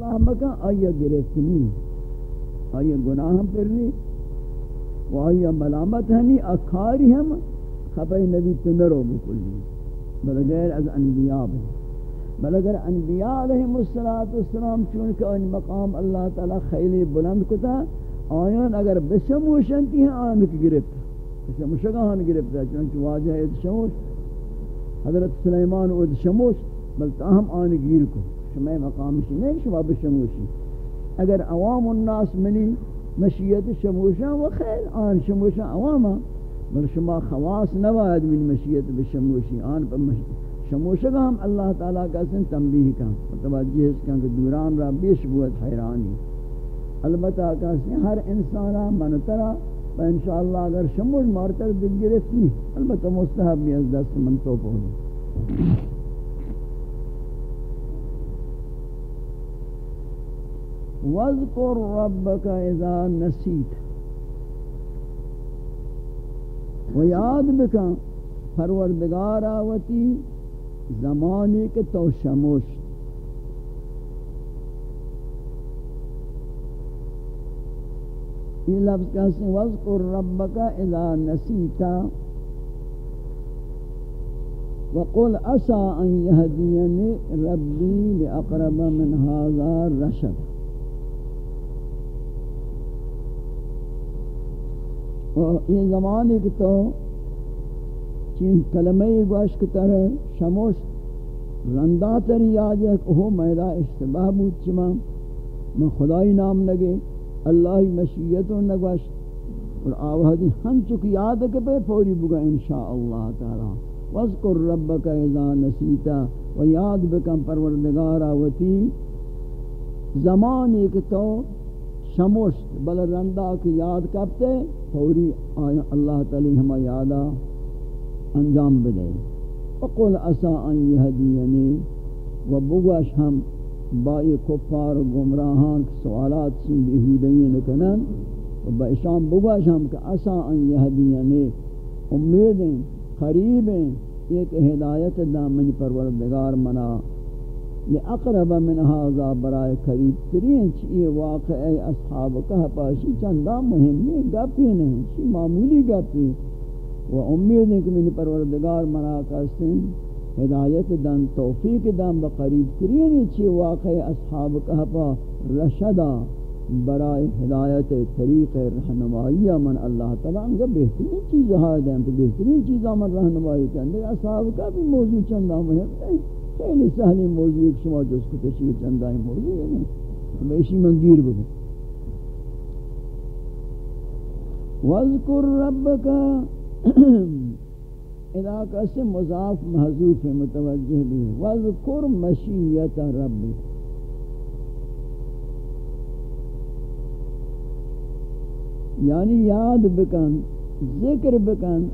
اصلاح مکا آیا گرفت نہیں۔ آیا گناہ پر نہیں۔ و آیا ملامت ہے نہیں اکھاری ہم۔ خبر نبی تنرو بکلی بلغیر از انبیاء بھی بل اگر انبیاء علیہ السلام چونکہ ان مقام اللہ تعالی خیلی بلند کتا، آیان اگر بشموشن تی ہیں آیان کی گرفت۔ بشموشگاہان گرفت ہے، چونکہ واجہ اد شموش۔ حضرت سلیمان اد شموش بل تاہم آن گیر کو۔ شما مقامشی نہیں شما بشموشی اگر عوام الناس منی، مشیت شموشا و خیر، آن شموشا عواما. بل شما خواص نباید من مشیت بشموشی آن پر شموشگا ہم اللہ تعالیٰ کا سن تنبیہ کا متوجہ اس کا کہ دوران را بیش بوت حیرانی. البتہ کہتے ہیں ہر انسانا منترا و انشاءاللہ اگر شمول مارتر دل گرفت نہیں البتہ مستحب بھی از دست من تو پہنے وَذْكُرْ رَبَّكَ اِذَا نَسِيتَ و یاد بکن پروردگار آوتی زمانی کہ تو شموش۔ یہ لفظ کہتے ہیں وَذْكُرْ رَبَّكَ اِذَا نَسِيتَ وقل أسى أن يهديني ربي لأقرب من هذا الرشد یہ زمانے کی تو چین کلمہ گوش کی طرح شموش رندہ تر یاد ہے کہ وہ میرا اشتباہ بود چما میں خدای نام لگے، اللہ مشیت و نگوش اور آوہدی ہم چک یاد کے پہ پوری بگا انشاءاللہ تعالی۔ وذکر ربک اذا نسیتا و یاد بکم پروردگارا وتی زمانی کہ تو شموشت بل رندہ کی یاد کرتے فوری اللہ تعالی ہمیں یادا انجام بدے وقل اسا ان یهدینی و بگوش ہم بائی کفار و گمراہان سوالات سن بیہودین کنن۔ و با اشام بگوش ہم کہ اسا ان یهدینی امیدیں قریبیں ایک ہدایت دامن پروردگار منا۔ لأقرب من هذا برائے قریب ترین چیئے واقع اصحاب کہا چندہ مہمی گپی نہیں، چی معمولی گپی۔ و امید ہے کہ من پروردگار منا کسن ہدایت دن، توفیق دن بقریب ترین چی واقع اصحاب کہا رشدہ برائے ہدایت طریق رہنمائی من اللہ تعالیٰ انگا بہترین چیز ہے تو بہترین چیزاں من رہنمائی کرنے اصحاب کا بھی موضوع چندہ مہم نہیں خیلی سہلی موضوع ایک شما جس کو تشریح چندہ موضوع یعنی ہے نہیں ہمیشی منگیر بگو. وَذْكُرْ رَبَّكَ اذا کسی مضاف محضوف متوجہ بھی وَذْكُرْ مَشِیَّةَ رَبِّكَ یعنی یاد بکن، ذکر بکن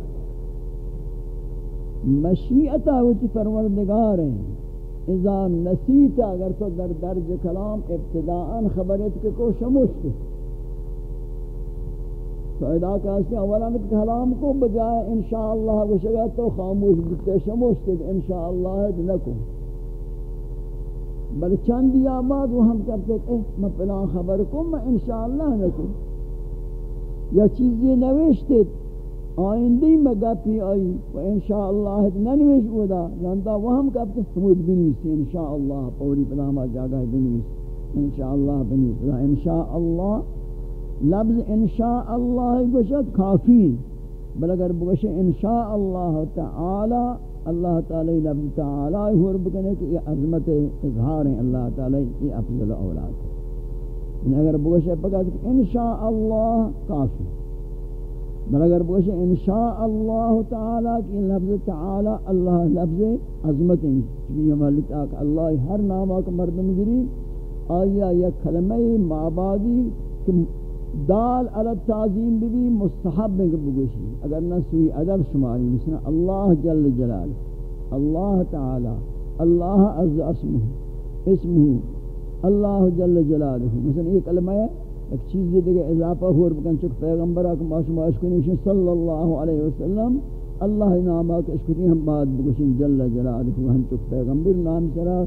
مشیعت ہوتی پروردگار ہیں۔ اذا نسیت اگر تو در درج کلام ابتداء خبرت کے کو شمشت تو ادا کہتے ہیں اولا میں کلام کو بجائے انشاءاللہ گوشگا تو خاموش بکتے شمشت انشاءاللہ نکو۔ بل چند یا بعد وہ ہم کرتے کہ میں پلان خبر کو، میں انشاءاللہ نکو۔ یا چیزی نوشتید آئندی میں آئی و انشاءاللہ ننوش ہودا لانتا وہ ہم کبتے سمود بنیسی انشاءاللہ پوری پنامہ جاگہ بنیسی انشاءاللہ بنیسی انشاءاللہ، لفظ انشاءاللہ گوشت کافی بل اگر بگوش انشاءاللہ تعالی، اللہ تعالی لفظ تعالی ہور بکنے کہ یہ عظمت اظہار ہیں اللہ تعالی یہ افضل اولاد ہے۔ یعنی اگر بگوش فقط انشاءاللہ کافی بل اگر بگوش انشاءاللہ تعالی کی لفظ تعالی اللہ لفظ عظمت ہیں، چونکہ یہ مالک آکا اللہ ہر نام آکا مردم گری، آیا یک کلمہ معبادی کہ دال علی تعظیم بھی مستحب میں بگوشی۔ اگر نہ سوئی ادب شماری مثلا اللہ جل جلال، اللہ تعالی، اللہ عز اسمہ اسمہ، اللہ جل جلالہ۔ مثلا یہ کلمہ ہے ایک چیز دیگه اضافہ ہور بکن چک پیغمبر اکم باشم اشکنی صلی اللہ علیہ وسلم اللہ نام آکا اشکنی ہم بعد بکشن جل جلالہ ہم چک پیغمبر نام سرا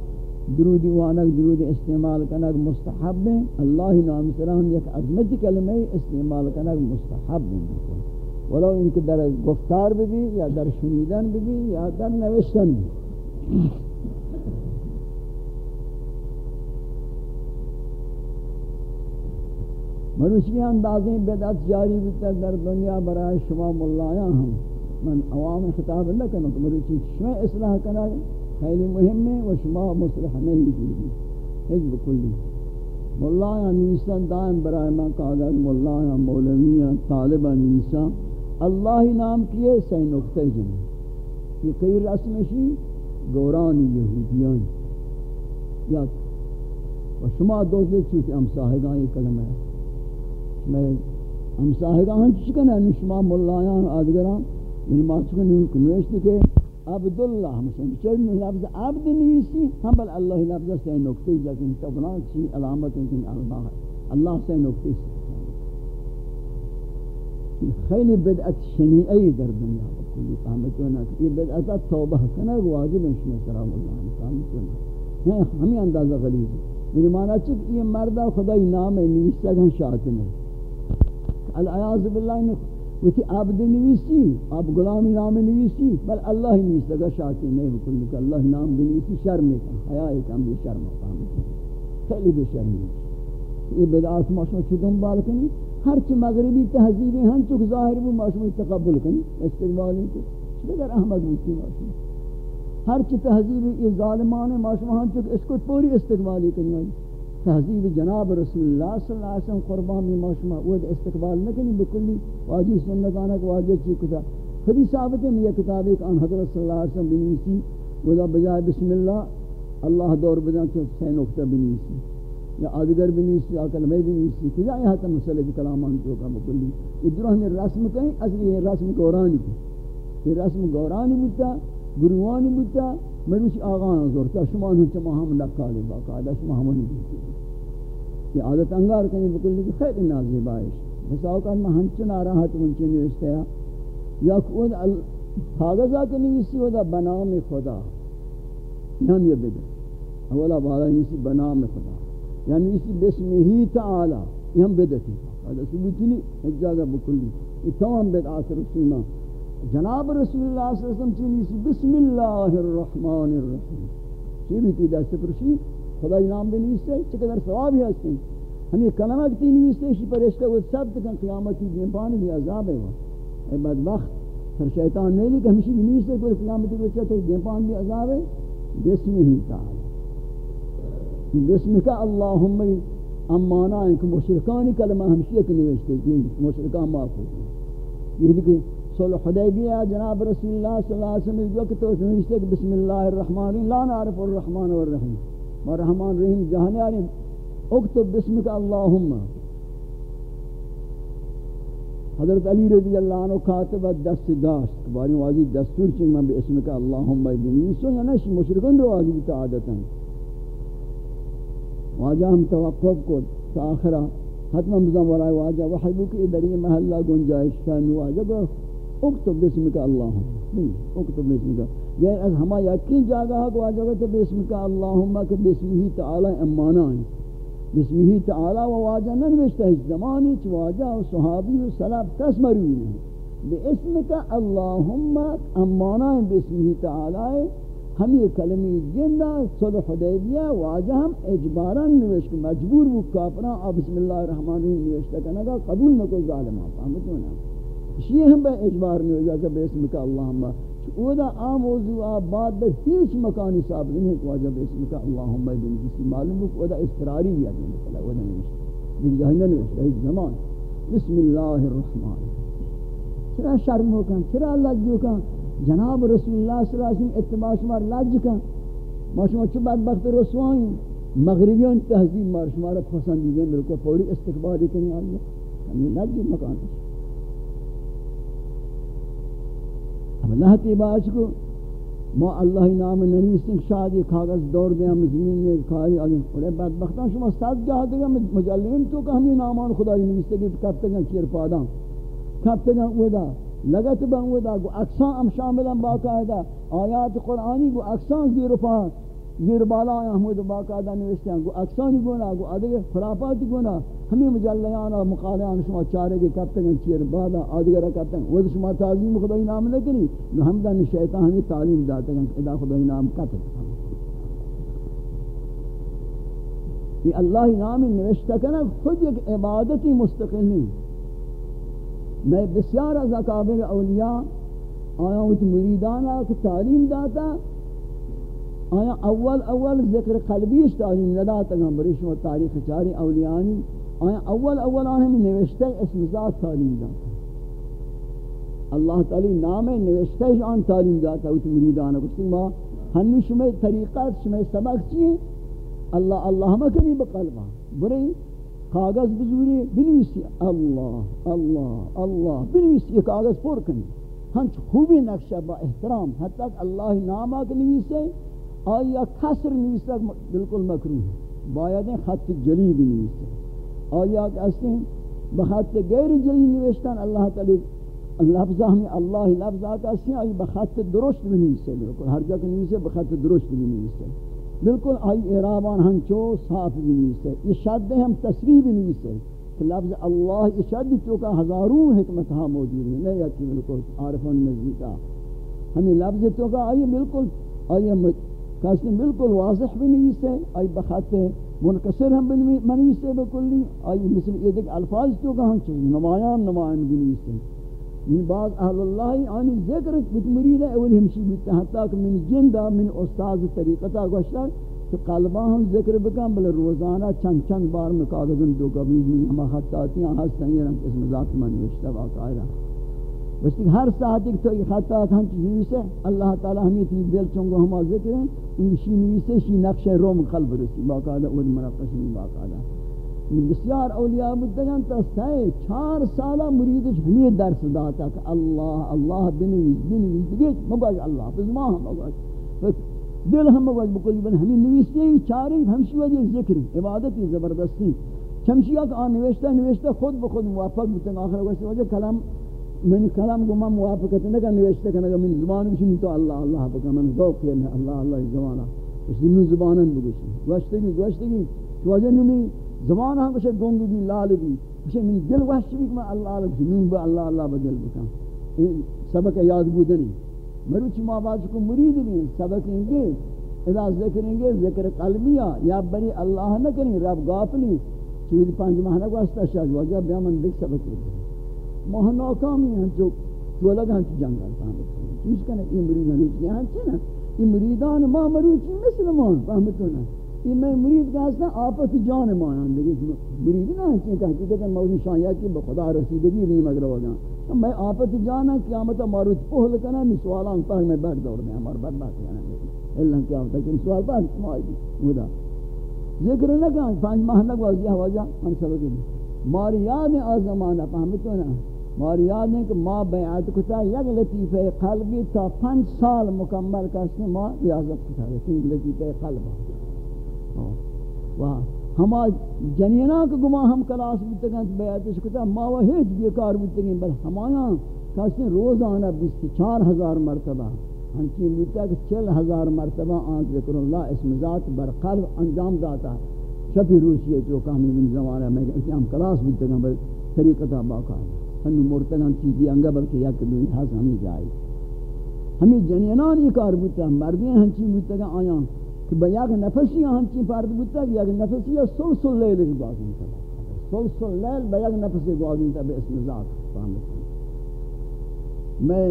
درود وانک درود استعمال کنک مستحب ہیں اللہ نام سلام یک عظمت کلمہ استعمال کنک مستحب ہیں ولو ان کے در گفتار بھی یا در شنیدن بھی بھی یا در نوشتن بھی مروشی اندازیں بدعت جاری بیتا در دنیا برای شما ملایاں ہم۔ من عوام خطاب نہ کنو کہ مروشی شما اصلاح کنا خیلی مهم ہے و شما مصلح نہیں بھی ہج بکلی ملایاں نیسان دائم برای من کاغذ ملایاں، مولویاں طالباں نیسان اللہ نام کیے سی نقطہ جنہ یہ کئی رسمشی گورانی یہودیان۔ یا و شما دوزے چوتی امساہگاں یہ کلمہ ہے میں امساہگاں ہم ہاں یعنی چکن ہے شما ملایان آدگران یعنی ما چکن نوشتی کہ عبداللہ مثلا چرن لفظ عبد نویسی ہم بل اللہ لفظ سی نقطہ لیکن تبنان چی علامت انکن اللہ اللہ سی نقطہ خیلی بدعت شنیعی در دنیا کلی فهمتونا یہ بدعت توبہ کنا واجب ہے شما سلام اللہ فهمتونا ہے یعنی ہمیں اندازہ غلیظ ہے۔ میری معنی چک یہ مردہ خدای نام نیستا گن شاعت نہیں۔ العیاض باللہ نے وتی عبد نویسی اب غلامی نام نویسی، بل اللہ ہی نیستا گن شاعت نہیں بکلی کہ اللہ نام بنویسی، شرم کن حیاء کن بھی شرم فهمتونا خیلی بے شرمی یہ بدعات ماشما چودن بال کنی؟ ہر چی مغربی تہذیبیں ہم چک ظاہر بھی معصومی تقبل کریں استقبالی کو بگر احمد ہوتی معصومی ہر چی تہذیبی، یہ ظالمان معصوم ہم چک اس کو پوری استقبالی کریں تہذیب جناب رسول اللہ صلی اللہ علیہ وسلم قربان میں معصومہ وہ استقبال نہ کریں بکلی، واجی سنتانہ کو واجی چی کتا. خودی ثابت ہے یہ کتاب ایک ان حضرت صلی اللہ علیہ وسلم بنیسی وہ بجائے بسم اللہ اللہ دور بدن تو سی نقطہ بنیسی یا آدگر بھی نہیں یا کلمہ بھی نہیں کہ یہاں تک مسئلہ کی کلامان جو کا مکلی ادھر ہمیں رسم کہیں اصلی یہ رسم گورانی کی یہ رسم گورانی بودتا گروانی بودتا مروش آغان زورتا شما ہم چما ہم نکالی باقاعدہ شما ہم نہیں یہ عادت انگار کہیں بکلی کی خیر نازی بائش بس اوقات میں ہنچن آراحت منچن نوشتے ہیں۔ یا خود کاغذہ کے نویسی ہوتا بنام خدا۔ ہم یہ بدر۔ اولا بالا نویسی بنام خدا۔ یعنی اسی بسم ہی تعالی۔ یہ ہم بدتی هذا ثبوت نہیں، ایک جگہ بکلی یہ تمام بدعات رسولنا۔ جناب رسول اللہ صلی اللہ علیہ وسلم چیزی بسم اللہ الرحمن الرحیم۔ یہ بھی تیدہ سپرشی خدا نام بھی نویستے چقدر ثواب ہی ہستے ہم یہ کلمہ کتی نویستے اسی پر اشتہ وہ سب تکن قیامتی دین بھی عذاب ہے۔ وہ اے بدبخت پھر شیطان نہیں لی کہ ہمشی بھی نویستے کوئی قیامتی بچہ تک دین بھی عذاب ہے۔ بسم ہی تعالی۔ بسم کا اللہم امانا ہے کہ مشرکانی کلمہ ہمشیہ کی نوشتے ہیں۔ مشرکان معاف ہوتے یہ دیکھیں، صلح حدیبیہ، جناب رسول اللہ صلی اللہ علیہ وسلم جو کہ تو نوشتے کہ بسم اللہ الرحمن الرحیم لا نعرف الرحمن والرحیم۔ والرحمن الرحیم جہانے آنے اکتب بسم کا اللہم۔ حضرت علی رضی اللہ عنہ کاتب دست داشت، باری واجی دستور چنگ میں بسم کا اللہم بنیسو یا نشی مشرکان رو واجی بتا عادتا۔ واجہ ہم توقف کو تاخرہ حتم مزم ورائے واجہ وحیبو کہ ادھر یہ محلہ گنجائش شان واجہ اکتب بسم کا اللہم اکتب بسم کا. یہ از ہما یقین جاگا ہے کہ واجہ کہ بسم کا اللہم کہ بسم ہی تعالی امانا ہے بسم ہی تعالی و واجہ ننوشتہ ہے زمانی چ واجہ و صحابی و سلاب کس مروی ہے بسم کا اللہم امانا ہے بسم ہی تعالی ہم یہ کلمی جندہ صلح حدیبیہ واجہ ہم اجباراً نوشت، مجبور وہ کافران بسم اللہ الرحمن الرحیم نوشتہ کنگا قبول نہ کوئی ظالم آپ فهمتو نا. یہ ہم بے اجبار نوشتہ کہ بسم کا اللہم۔ او دا عام موضوع بعد بے ہیچ مکانی ثابت نہیں کہ واجہ بسم کا اللہم بن جسی معلوم ہے او دا استراری ہے۔ مثلا او دا نوشتہ دن جہنہ نوشتہ ایک زمان۔ بسم اللہ الرحمن۔ چرا شرم ہو کن چرا لجو کن جناب رسول اللہ صلی اللہ علیہ وسلم اتباع شمار لج کا ما شما چه بدبخت رسوائیں مغربیان تہذیب مار، شما را پسندیدیں ملکو فوری استقبالی کنی اللہ ہمیں لج مکان۔ اب اللہ تیباش کو۔ ما اللہ نام ننویسیں شاید یہ کاغذ، دور دیں ہم زمین میں کھائی آگے اور بدبختان شما ساتھ جہاں دے گا مجلین تو کہ ہمیں نامان خدا نویستے گی کب تک چیر پاداں کب تک اودا لگت بن ودا گو اقسام ام شاملا باقاعدہ۔ آیات قرآنی، گو اقسام زیر پا، زیر بالا احمد باقاعدہ نوشتے ہیں۔ گو اکسانی گونا گو ادھے خرافاتی گونا ہمیں مجلیان اور مقالیان شما چارے کے کبتے ہیں، چیر بادا آدھگر کبتے ہیں۔ وہ شما تعظیم خدای نام لکنی نو ہم شیطان ہمیں تعلیم داتے ہیں ادا خدای نام کتے یہ اللہ نام نوشتہ کنا، خود ایک عبادتی مستقل نہیں۔ میں بسیار از اکابر اولیاء، آیا ہوتی مریدانا کہ تعلیم داتا، آیا اول اول ذکر قلبیش تعلیم نداتا گا بریش و تاریخ چاری اولیانی آیا اول اول آنہم نوشتے اسم ذات تعلیم داتا اللہ تعالی نام نوشتے آن تعلیم داتا ہوتی مریدانا کچھ ما ہنو شمی طریقات شمی سبق چیئے اللہ اللہ مکنی بقلبا بری کاغذ بزوری بنویسی. اللہ اللہ اللہ بنویسی، یہ کاغذ پر کنی. ہنچ خوبی نقشہ با احترام. حتی کہ اللہ نامہ کے نویسے، آیا کسر نویسے، بالکل مکروح ہے باید خط جلی بھی نویسے آیا کہتے ہیں بخط غیر جلی نویشتن اللہ تعالی لفظہ ہمیں اللہ لفظہ کہتے ہیں آئی بخط درست بھی نویسے بالکل ہر جگہ نویسے بخط درست بھی نویسے بالکل آئی اعرابان ہنچو صاف بھی نویسے یہ شد ہم تصریح بھی نویسے کہ لفظ اللہ یہ شد تو کا ہزاروں حکمت ہاں موجود ہے نہیں یکی بالکل عارفان نزدی کا ہمیں لفظ تو کا آئی بالکل آئی کسی بالکل واضح بھی نویسے آئی بخط منکسر ہم بنویسے بکلی۔ آئی مثل یہ دیکھ الفاظ تو کا ہنچو نمایان نمایان بھی نویسے من بعض اہل اللہ آنی ذکر کت مرید ہے اولی ہمشی بیتا حتی کہ من جندہ من استاذ طریقتا گوشتا کہ قلبہ ہم ذکر بکن، بلے روزانہ چند چند بار میں کاغذن دو کبھی من ہما خطاتی ہیں، ہستن، یہ رنگ اسم ذات من نوشتا باقاعدہ بس ہر ساعت ایک تو یہ خطات ہم چیز نویسے اللہ تعالی ہمیں تی دل چونگو ہما ذکر ہیں ان شی نویسے شی نقش روم قلب رسی. باقاعدہ وہ مرقص من باقاعدہ بسیار اولیاء بودگان تا سائے چار سالہ مریدش ہمیں درس داتا کہ اللہ اللہ بنویز بنویز بگیت مباش اللہ بزما ہم مباش. دل ہم مباش بکلی بن ہمیں نویستے ہیں چاری ہمشی وجہ ذکر عبادتی زبردستی. چمشیہ کہ آن نویشتا نویشتا خود بخود موافق بودتن آخر وجہ کلام من کلام کو میں موافقت نگا نویشتا کہ نگا من زبان بشنی تو اللہ اللہ بکا من ذوق ہے اللہ اللہ زبانا. اس دنو زبانن بگشی گوشتگی گوشتگی تو وجہ نمی زمان ہم کچھ گونگ بھی لال بھی کچھ من دل وحش بھی کہ اللہ اللہ کچھ نون با اللہ اللہ بدل بکا سبق یاد بودنی. مروچ ما باز کو مرید بھی سبق انگے اذا ذکریں گے ذکر قلبیہ یا بری اللہ نہ کریں رب غافلی. چیز پانچ ماہ نہ واسطہ شاہ وجہ بیا من دیکھ سبق دے ماہ ناکامی ہیں جو تو لگا ہم جنگل فهمت چیز کنے یہ مرید نہ یہاں چنا یہ مریدان ما مروچی مثل مان فهمتو نہ یہ میں مرید کا ہستا آپت جان مانند دیکھ مرید نہ ہے کہ حقیقت مولی شایا کہ بخدا رسیدگی نہیں مگر ہو جان میں آپت جانا قیامت ماروت پہل کنا میں سوالان پر میں بیٹھ دوڑ میں ہمار بد بات کنا اللہ قیامت کہ سوال پر سمائی خدا ذکر نہ کہ پانچ ماہ نہ واضح ہو جا ہم سب ماری یاد ہے از فهمتو نا ماری یاد ہے کہ ما بیعت کتا یک لطیفہ قلبی تا پنج سال مکمل کرسنے ما ریاضت کتا یک لطیفہ قلبی و ہما جنینا کو گما ہم کلاس بتگن بیعتش کتا ما و ہیچ بیکار بتگن بل ہمایا کسی روزانہ بیس چار ہزار مرتبہ ہنچی بودتا کہ چل ہزار مرتبہ آن ذکر اللہ، اسم ذات بر قلب انجام داتا شفی روشی جو کامی بن زمانہ میں کہ ہم کلاس بتگن بل طریقتا باقا ہنو مرتگن چیزی انگا بلکہ یک دوئی حس ہمیں جائی ہمیں جنینان یہ کار بودتا مردین ہنچی بودتا کہ آیاں کہ بیاگ نفسی ہم چی فرد بودتا کہ یک نفسی ہے سلسل لیل کی بات ہوتا سلسل لیل بیاگ نفسی دعا ہوتا بے اسم ذات فهمت میں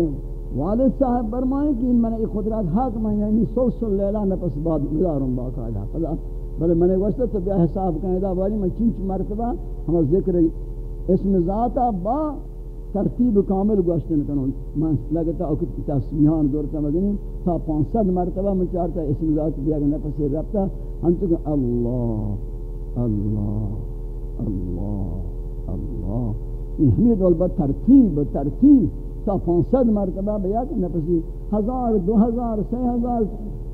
والد صاحب برمائیں کہ میں نے خدرات حق میں یعنی سلسل لیلہ نفس بعد مدارم باقاعدہ بلے میں نے وشتا تو بیا حساب کہنے دا والی میں چنچ مرتبہ ہم ذکر اسم ذاتا با ترتیب کامل گوشتن کنون. من لگتا اوکت کی تسمیحان دورتا مدنی، تا پانسد مرتبہ من چارتا اسم ذات بیا گا نفسی ربتا. ہم تو کہ اللہ اللہ اللہ اللہ. یہ ہمیں دول با ترتیب ترتیب. تا پانسد مرتبہ بیا گا نفسی. ہزار، دو ہزار سی ہزار،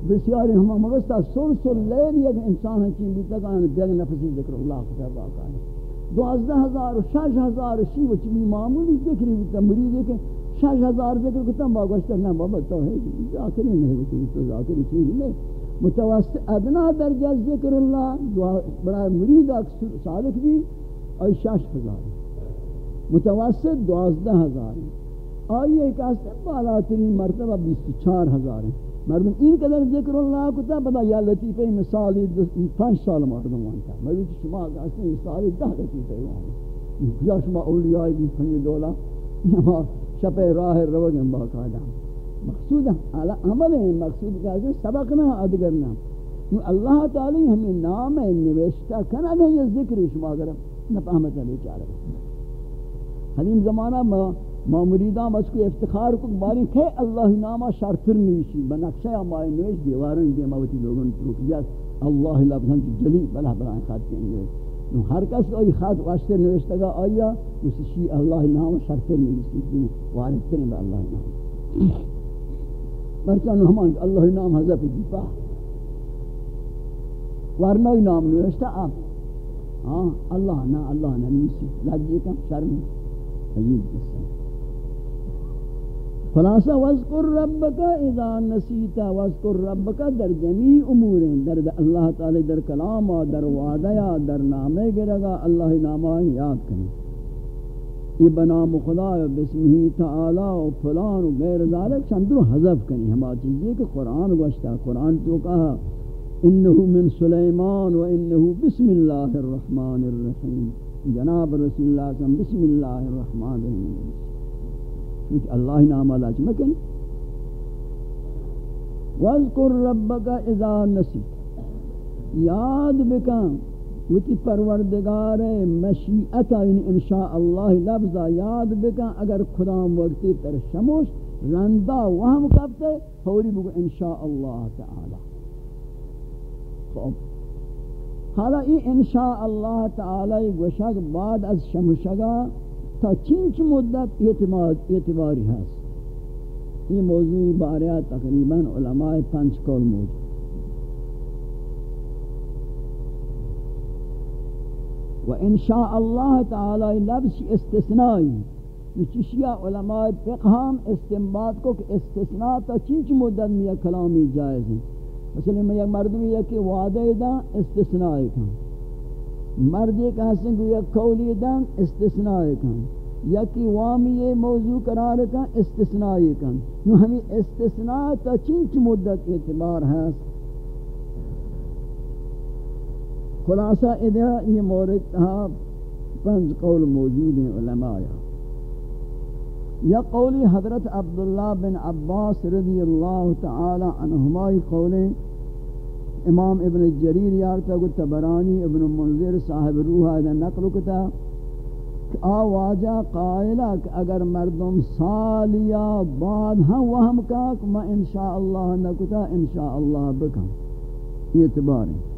بسیاری ہم مگستا سل سل، لیل یک انسان ہنچین بیتا کہ بیا گا نفسی ذکر اللہ خطر باقا ہے دوازدہ ہزار شش ہزار شی و چمی معمولی ذکری بودتا مرید ہے کہ شش ہزار ذکر کتا باگوشتا نا بابا تو ہے ذاکری نہیں بودتا تو ذاکری چیز نہیں۔ متوسط ادنا درجہ ذکر اللہ برای مرید صادق بھی اور شش ہزار۔ متوسط دوازدہ ہزار۔ آئی ایک آستے بالاترین مرتبہ بیس چار ہزار۔ ہیں مردم این قدر ذکر اللہ کتا بدا یا لطیفہ مثالی پانچ سال مردم وانتا مردم شما آستے مثالی دہ لطیفہ وانتا یا شما اولیاء بھی پنج دولا، یا شپ راہ روگن باقاعدہ مقصود عمل ہے مقصود کہ سبق نہ ادگر نہ اللہ تعالی ہمیں نام نوشتہ کنا ہے یہ ذکر شما اگر نہ فهمت ہے بیچارہ حدیم زمانہ میں ما مریداں بس کو افتخار کو باری کہ اللہ نامہ شرطر نوشی بنقشہ ہمارے نوش دیوارن دے موتی لوگن تو کیا اللہ لفظاں جلی بلا بلا خط کے ہر کس کوئی خط واسطے نوشتا گا، آیا اس شی اللہ نام شرطر نوشی وارث کریں اللہ نام مرچان ہمان اللہ نام حضرت دیپا۔ ورنہ نام نوشتا آپ ہاں اللہ نا اللہ نا نیسی لجی کم شرم۔ عجیب قصہ۔ خلاصہ وذکر ربک اذا نسیتا وذکر ربک در جمیع امور، در اللہ تعالی در کلام در وعدہ در نامے گرگا، اللہ نامہ یاد کریں۔ یہ بنام خدا و بسمہی تعالی و فلان و غیر ذالک چندر حذف کنی ہما چیزی کہ قرآن گوشتا قرآن تو کہا، انہو من سلیمان و انہو بسم اللہ الرحمن الرحیم۔ جناب رسول اللہ صلی اللہ علیہ وسلم، بسم اللہ الرحمن الرحیم۔ کیونکہ اللہ نام علاج مکن وَذْكُرْ رَبَّكَ اِذَا نَسِيتَ یاد بکن وتی پروردگار مشیعت این انشاء اللہ لفظا۔ یاد بکن اگر خدام وقتی تر شموش رندا وہم کبتے فوری بگو انشاء اللہ تعالی۔ خب۔ حالا این انشاء اللہ تعالی گوشک بعد از شمشگا تا چینچ مدت اعتباری هست. یہ موضوعی بارے تقریباً علماء پنچ کول موجود. و انشاء اللہ تعالی لفظ استثنائی چشیا علماء فقہ ہم استنباط کو کہ استثناء تا چنچ مدت میں کلامی جائز ہیں مثلا میں یک مردمی یہ کہ وعدہ دا استثنائی کھا مرد ایک حسن کو یک قولی دا استثنائی کھا یا وامی یہ موضوع قرار کا استثنائی کھا نو ہمیں استثناء تا چنچ مدت اعتبار ہے خلاصہ ادھا یہ مورد تھا پنج قول موجود ہیں علماء۔ یا قولی حضرت عبداللہ بن عباس رضی اللہ تعالی عنہمائی قول امام ابن جریر یارتا کو تبرانی ابن منظر صاحب روح نقل کتا۔ آواجہ قائلہ کہ اگر مردم سالیا بعد ہاں ہم وہم کا کہ میں انشاءاللہ نکتا انشاءاللہ بکم یہ اعتبار ہے۔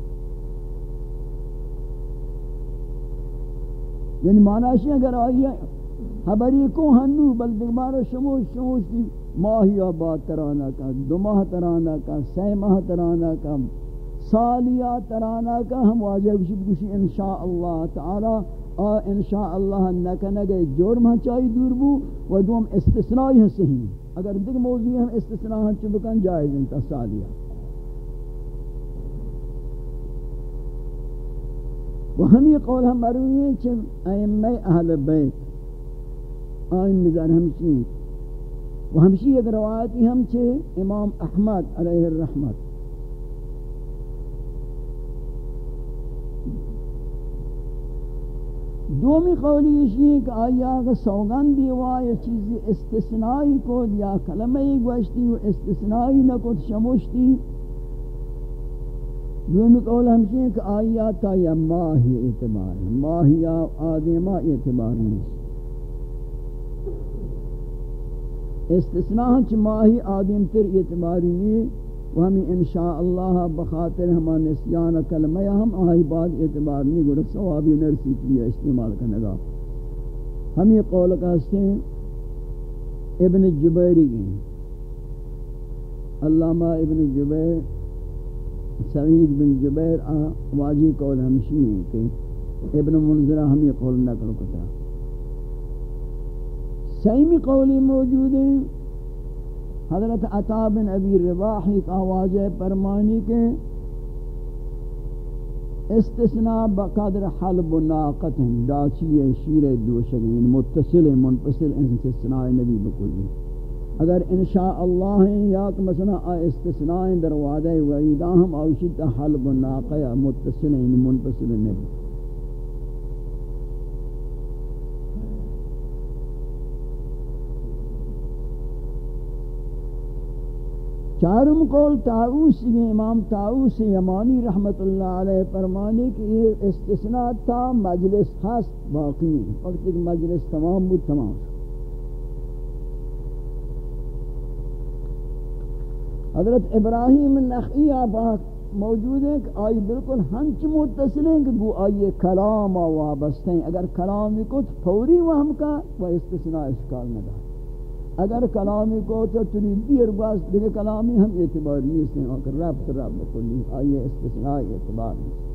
یعنی معنی ہے اگر آئی خبری کو ہنو، بل دگمار شموش شموش دی ماہی آباد ترانا کا، دو ماہ ترانا کا سی ماہ ترانا کا سالیا ترانا کا، ہم واجب شب کشی انشاءاللہ تعالی آ، انشاءاللہ نکنگے جرم ہاں چاہی دور بو و دوم استثنائی ہیں صحیح۔ اگر دیکھ موضوع ہم استثناء ہاں ہم چبکن جائز انتا سالیا و ہمی قول ہم مروی ہیں کہ ائمہ اہل بیت، آئین نظر ہمشی و ہمشی ایک روایتی ہم چھے امام احمد علیہ الرحمت۔ دومی قولی یہ کہ آیا کہ سوگن دیوا یا چیزی استثنائی کو یا کلمہ گوشتی و استثنائی نہ کو شموشتی. دومی قول ہمشی ہے کہ آیا تا یا ماہی اعتبار، ماہی آدمہ اعتبار نہیں استثناء چھ ماہی آدم تر اعتباری نہیں و ہمیں انشاءاللہ بخاطر ہما نسیان کلمہ یا ہم آئی بعد اعتبار نہیں گوڑا سوابی نرسی کی استعمال کرنگا ہم یہ قول کہتے ہیں، ابن جبیری گئے علامہ ابن جبیر، سعید بن جبیر واجی قول ہمشی ہیں کہ ابن منظرہ ہم یہ قول نقل کتا سیمی قولی موجود ہیں۔ حضرت عطا بن ابی رواحی کا واجہ پرمانی کے استثناء بقدر حلب و ناقت ہیں، داچی شیر دوشگین متصل منفصل استثناء نبی بکلی اگر انشاءاللہ یا کہ مثلا استثناء در وعیدہ ہم اوشید حلب و ناقہ متصل یعنی منفصل نبی چارم قول تاؤس یہ امام تاؤس یمانی رحمت اللہ علیہ فرمانے کہ یہ استثناء تا مجلس خاص باقی وقت ایک مجلس تمام بود، تمام حضرت ابراہیم نخعی آباک موجود ہیں کہ آئی بالکل ہنچ متصل ہیں کہ گو آئی کلام وابستہ ہیں۔ اگر کلامی کچھ فوری وہم کا، وہ استثناء اشکال نہ دار اگر کلامی کو تو تری دیر باز دیگه کلامی ہم اعتبار نہیں ہیں اگر رب رب کلی آئیے استثناء اعتبار نہیں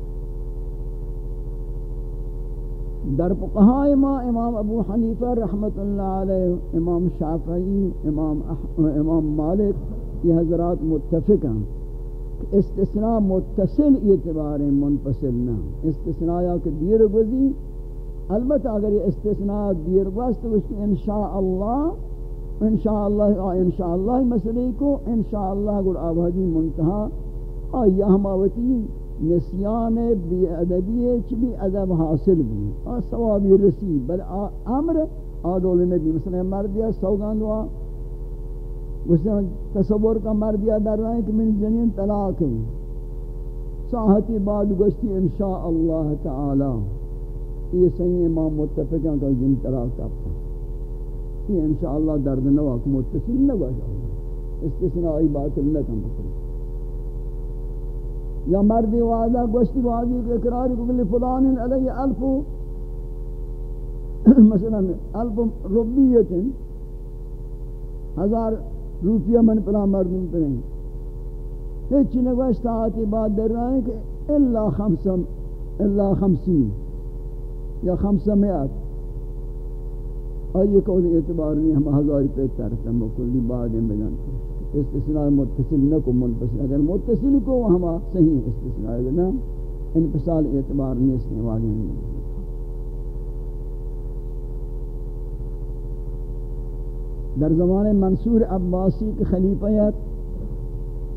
در فقہاء ما امام ابو حنیفہ رحمت اللہ علیہ، امام شافعی، امام امام مالک، یہ حضرات متفق ہیں استثناء متصل اعتبار منفصل نہ استثناء یا کہ دیر گزی، البتہ اگر یہ استثناء دیر گزی تو اس کی انشاءاللہ انشاءاللہ انشاءاللہ مسئلے کو، انشاءاللہ گل آبادی منتہا آیا ہماوتی نسیان بی ادبی چبی ادب حاصل بھی۔ آ ثوابی رسی بل امر آدول نبی، مثلا مردیا سوگان دعا مثلا تصور کا مردیا در رہے کہ من جنین طلاق ہے۔ ساہتی بعد گشتی انشاءاللہ تعالی۔ یہ صحیح امام متفق ہیں کہ جن طلاق کرتا یہ انشاءاللہ درد نواک متصل نہ باش استثنائی باطل نہ کم بکر یا مردی وعدہ گوشتی وعدی کے اقراری کو کلی فلان علی الف مثلا الف ربیت ہزار روپیہ من پلا مردم پریں ہیچ نگوشت آتی بعد در رہا ہے کہ اللہ خمسم اللہ خمسین یا خمسمیات آئیے قول اعتبار نہیں ہم ہزار پہ ترتا مکلی بعد ملن استثناء متصل نہ کو منفصل۔ اگر متصل کو ہم صحیح استثناء ہے نا انفصال اعتبار نہیں اس نے والی نہیں۔ در زمان منصور عباسی کے خلیفیت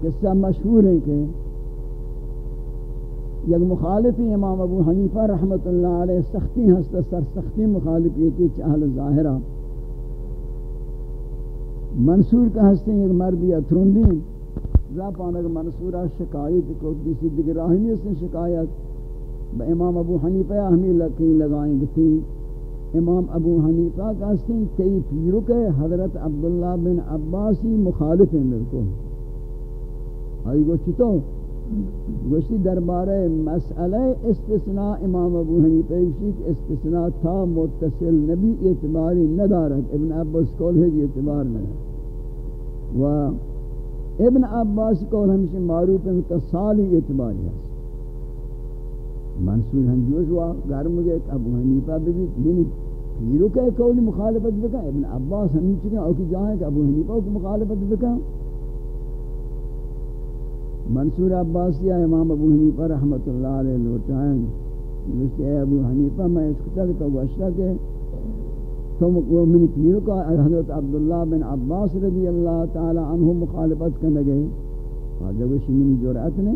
قصہ مشہور ہے کہ یک مخالفی امام ابو حنیفہ رحمت اللہ علیہ سختی ہست سر سختی مخالفیتی چاہل ظاہرہ۔ منصور کا ہستے ایک مردی اترندین را پانک منصورہ شکایت کو کسی دیگر راہنی اس نے شکایت۔ با امام ابو حنیفہ ہمیں لکی لگائیں گتی امام ابو حنیفہ کا ہستے کئی پیرو کے حضرت عبداللہ بن عباسی مخالف ہیں بالکل آئی گو چھتو گوشتی دربارہ مسئلہ استثناء امام ابو حنیفہ گوشتی کہ استثناء تھا متصل نبی اعتباری ندارت ابن عباس کول ہے اعتبار نہیں و ابن عباس کول ہمشہ معروف ہے تصالی اعتباری ہے. منصور ہنجوش ہوا، گرم گئے، ابو حنیفہ بھی بھی پیرو کہ قولی مخالفت بکا ابن عباس ہمیں چکے اوکی جائیں کہ ابو حنیفہ کو مخالفت بکا منصور عباسیہ امام ابو حنیفہ رحمت اللہ علیہ لوٹائیں۔ مجھتے اے ابو حنیفہ، میں اس کو تو گوشتا کہ تم من پیر کا حضرت عبداللہ بن عباس رضی اللہ تعالی عنہ مخالفت کرنے گئے۔ جب اس من جرأت نے۔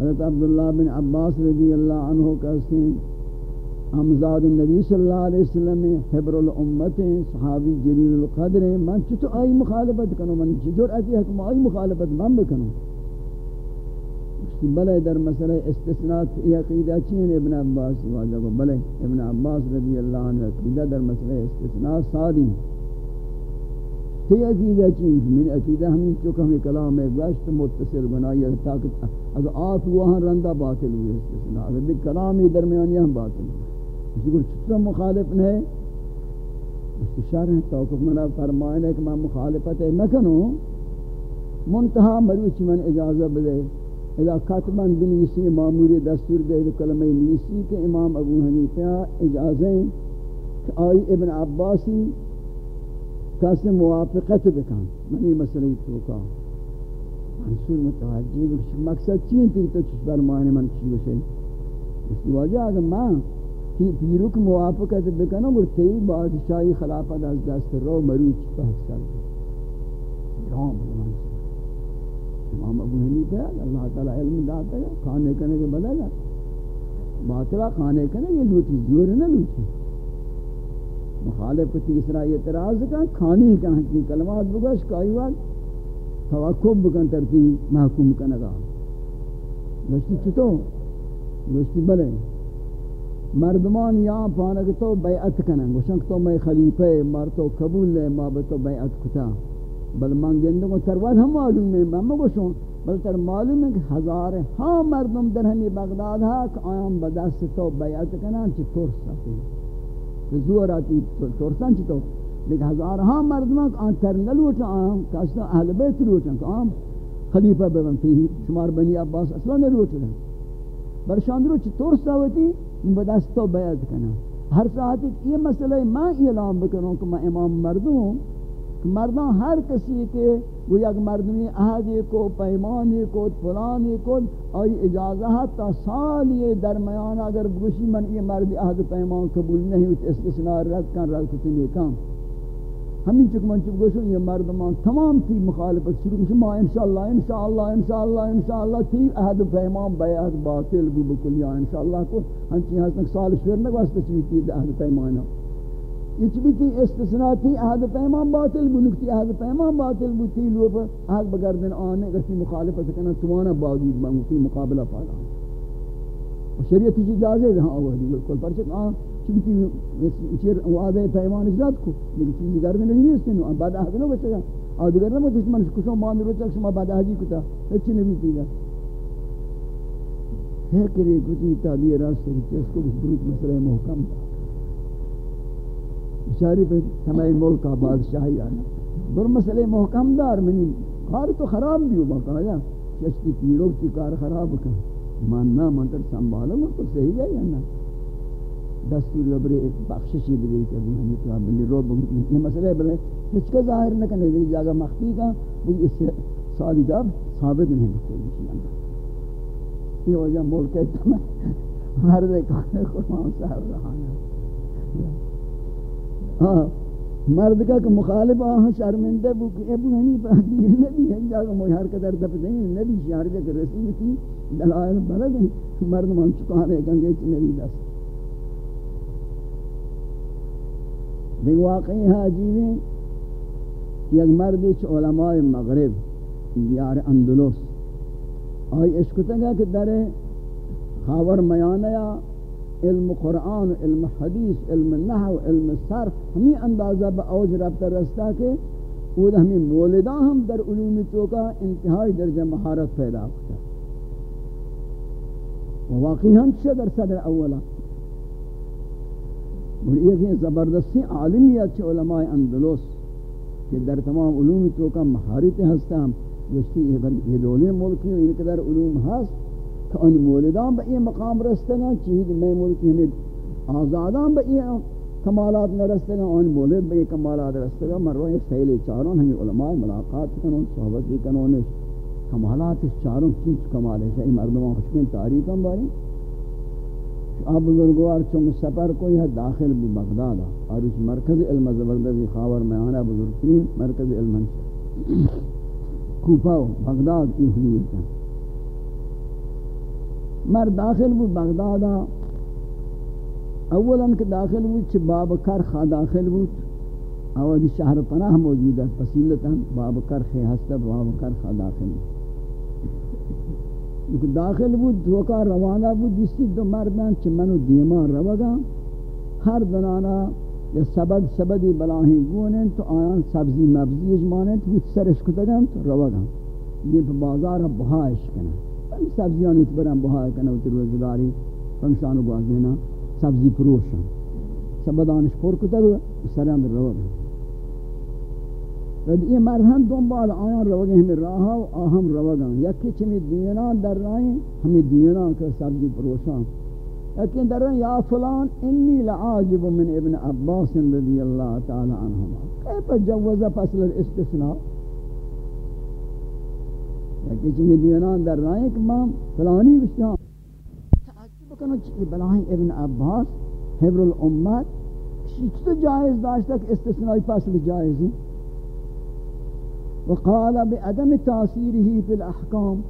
حضرت عبداللہ بن عباس رضی اللہ عنہ کا سین امزاد النبی صلی اللہ علیہ وسلم حبر الامت صحابی جلیل القدر من چھتو آئی مخالفت کنو من چھ جرأتی حکم آئی مخالفت من بکنو کہ بلے در مسئلہ استثناء یہ عقیدہ چین ابن عباس واجہ کو بلے ابن عباس رضی اللہ عنہ عقیدہ در مسئلہ استثناء سادی تی عقیدہ چین من عقیدہ ہمیں چکہ ہمیں کلام ایک گشت متصل بنائی ہے، تاکہ اگر آت وہاں رندہ باطل ہوئے استثناء، اگر دیکھ کلامی درمیانی ہم باطل ہوئے۔ اسی کو چھتا مخالف نہیں اس شرح ہے، توقف منہ فرمائنے کہ میں مخالفت ہے۔ نہ کنوں منتہا مروچ من اجازہ بدے۔ ادا کاتباً بنویسی معمولی دستور دهید کلمه نویسی که امام ابو حنیفه اجازه که آئی ابن عباسی کس موافقت بکن. منی مسئله تو کا منصور متوجه بکش مقصد چی تھی تو چش برمانی من چی بشه اسی واجه اگر من کی موافقت بکنم اور تی بادشاهی خلافت از دست رو مروچ بحث کرد. رام امام ابو حنیفہ اللہ تعالی علم داتا ہے، کھانے کنے کے بدل ہے۔ باطلہ کھانے کنے یہ لوٹی زور نہ لوٹی۔ مخالف کو تیسرا یہ اعتراض کا کھانی کا کی کلمات بگش کائی وقت توقف بکن، ترتیب محکوم کنگا گوشتی چطو گوشتی بلے۔ مردمان یہاں پانک تو بیعت کنن۔ گوشنک تو میں خلیفہ مر تو قبول لے، ما بتو بیعت کتا۔ بل من گندوں کو ترواد ہم معلوم ہے میں گوشوں بل تر معلوم ہے کہ ہزار ہاں مردم در ہمی بغداد ہاں کہ آیام بدست تو بیعت کنن چی ترس ساتی زور آتی ترسان چی تو؟ لیکن ہزار ہاں مردمان کہ آن تر نلوٹا آن کاستا اہل بیت لوٹا کہ آن خلیفہ ببنتی شمار بنی عباس اصلا نلوٹا بل شاندرو چی ترس ساوتی بدست تو بیعت کنن. ہر ساعت یہ مسئلہ میں اعلان بکنوں کہ میں امام مردوں مردان ہر کسی کے وہ یک مردمی عہدی کو، پیمانی کو، فلانی کو، آئی اجازہ تا سالی درمیان اگر گوشی من یہ مرد عہد پیمان قبول نہیں ہوتی استثناء رد کن، رد کتی نیکم ہمیں چک من چک گوشوں یہ مردمان تمام تی مخالفت شروع کشو ما انشاءاللہ انشاءاللہ انشاءاللہ انشاءاللہ تی عہد پیمان بیعت باطل گو بکل یا انشاءاللہ کو۔ ہنچی ہستنک سال شورنک واسطہ چویتی عہد پیمانہ یہ بھی تھی استثناء تھی، عہد پیمان باطل بو، نکتی عہد پیمان باطل بو، تھی لوپ عہد بگردن آنے اگر مخالفت کنا توانا باغید مانگتی مقابلہ پالا۔ شریعت کی جازے رہا ہوا دی بالکل پرچک، آن چی بھی تھی وعدہ پیمان اجرات کو۔ لیکن چیزی گردن نہیں اس نے بعد عہد نہ بچے گا۔ آدھ گردن میں دشمن کسوں باندھ رو چک شما بعد عہدی کتا۔ اچھی نبی تھی گا۔ ہے کرے کتی تعبیر راست سے اس کو بروت مسئلہ محکم تھا۔ بچاری پہ ہمیں ملک کا بادشاہی آنا بر مسئلے محکم دار منی۔ کار تو خراب بھی ہو باقایا چشتی پیرو کی کار خراب کر۔ ماننا منتر سنبھالا من تو صحیح ہے یا نا دستور لبرے ایک بخششی بدے کہ ابو ہمیں کہا بلی رو بگو یہ مسئلہ بلے، کچھ کا ظاہر نہ کرنے دیکھ جاگہ مخفی کا، وہ اس سے سالی جاب ثابت نہیں کوئی نہیں یہ وجہ ملک ہے تو میں مرد کانے قرآن صاحب رہا ہے ہاں ہاں، مرد کا کہ مخالف آہاں شرمندہ بو کہ ابو حنیفہ دیر نبی ہے جاگا مجھے قدر دفت نہیں، نبی شہر جا کہ رسول تھی دلائل بلد ہیں، مرد من چکانے گنگے چی نبی دست۔ دیکھ واقعی ہاں حاجیویں یک مرد چھ علماء مغرب، دیار اندلس، آئی اشکتنگا کہ در خاور میانیا علم قرآن، علم حدیث، علم نحو، علم صرف ہمیں اندازہ با اوج رابطہ رستا کہ وہ ہمیں مولدہ ہم در علوم توکا انتہائی درجہ مہارت پیدا کرتا واقعی ہم چھ در صدر اولا۔ اور یہ زبردستی عالمیت چھ علماء اندلوس کہ در تمام علوم توکا مہارت ہستا ہم یہ دولے ملکی ان قدر علوم ہست کہ ان مولدان با این مقام رستگان چیز میں ملکی ہمیں آزادان با این کمالات نہ رستگان ان مولد با این کمالات رستگان من سیل چاروں ہمیں علماء ملاقات کنون صحبت بھی کنون کمالات چاروں چیز کمال ہے این مردمان خوشکین تاریخ ہم باری اب بزرگوار چون سفر کو یہ داخل بھی بغداد. اور اس مرکز علم زبردستی خاور میں آنا بزرگترین مرکز علم کوفہ بغداد کی حدود ہے مر داخل بود بغدادا اولا کہ داخل بود چھ باب کرخ داخل بود. اولی شہر پناہ موجود ہے فصیلتا باب کرخ ہستا باب کرخ داخل بود داخل بود دوکا روانہ بود جسی دو مردان چھ منو دیمان روگا ہر دنانا یا سبد سبدی بلاہی گونن، تو آیان سبزی مبزی اجمانن تو سرش کتگن، تو روگا یہ بازار بہایش کنن. سبزیان ایت برن بہا کنو تر روزگاری فنشان و گوازینا سبزی فروشن. سبدانش پر کو کتر سران رو رد یہ مرہن دنبال آیان روگے ہمیں راہا و آہم روگان یکی چمی دینا در رائیں ہمیں دینا کہ سبزی فروشان. لیکن در یا فلان، انی لعاجب من ابن عباس رضی اللہ تعالی عنہما کیف جوز فصل الاستثناء لیکن چمی دیونان در رائے کہ ماں فلانی بشتہاں تعجب کنو چکی بلاہیں ابن عباس حبر الامت چطور جائز داشتا کہ استثناء فصل جائز ہے وقال بعدم تاثیره فی الاحکام.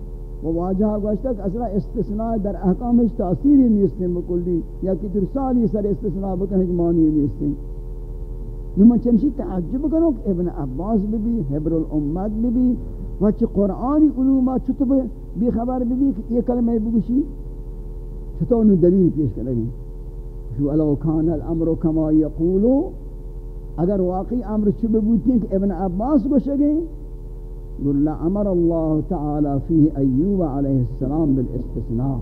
و واجہ گوشتا کہ اصلا استثناء در احکام ہیچ تاثیری نیستیں بکلی یا کہ در سالی سر استثناء بکن ہیچ معنی نیستیں نمان چنشی تعجب کنو کہ ابن عباس بھی بھی حبر الامت بھی بھی وچ قرآنی علومات چطور بھی خبر بھی کہ یہ کلمہ بگوشی؟ چطور انہوں دلیل پیش کریں شو الو کان الامر کما یقولو اگر واقعی امر چھ ببوتیں کہ ابن عباس کو شگیں قل امر الله تعالى فيه ايوب عليه السلام بالاستثناء.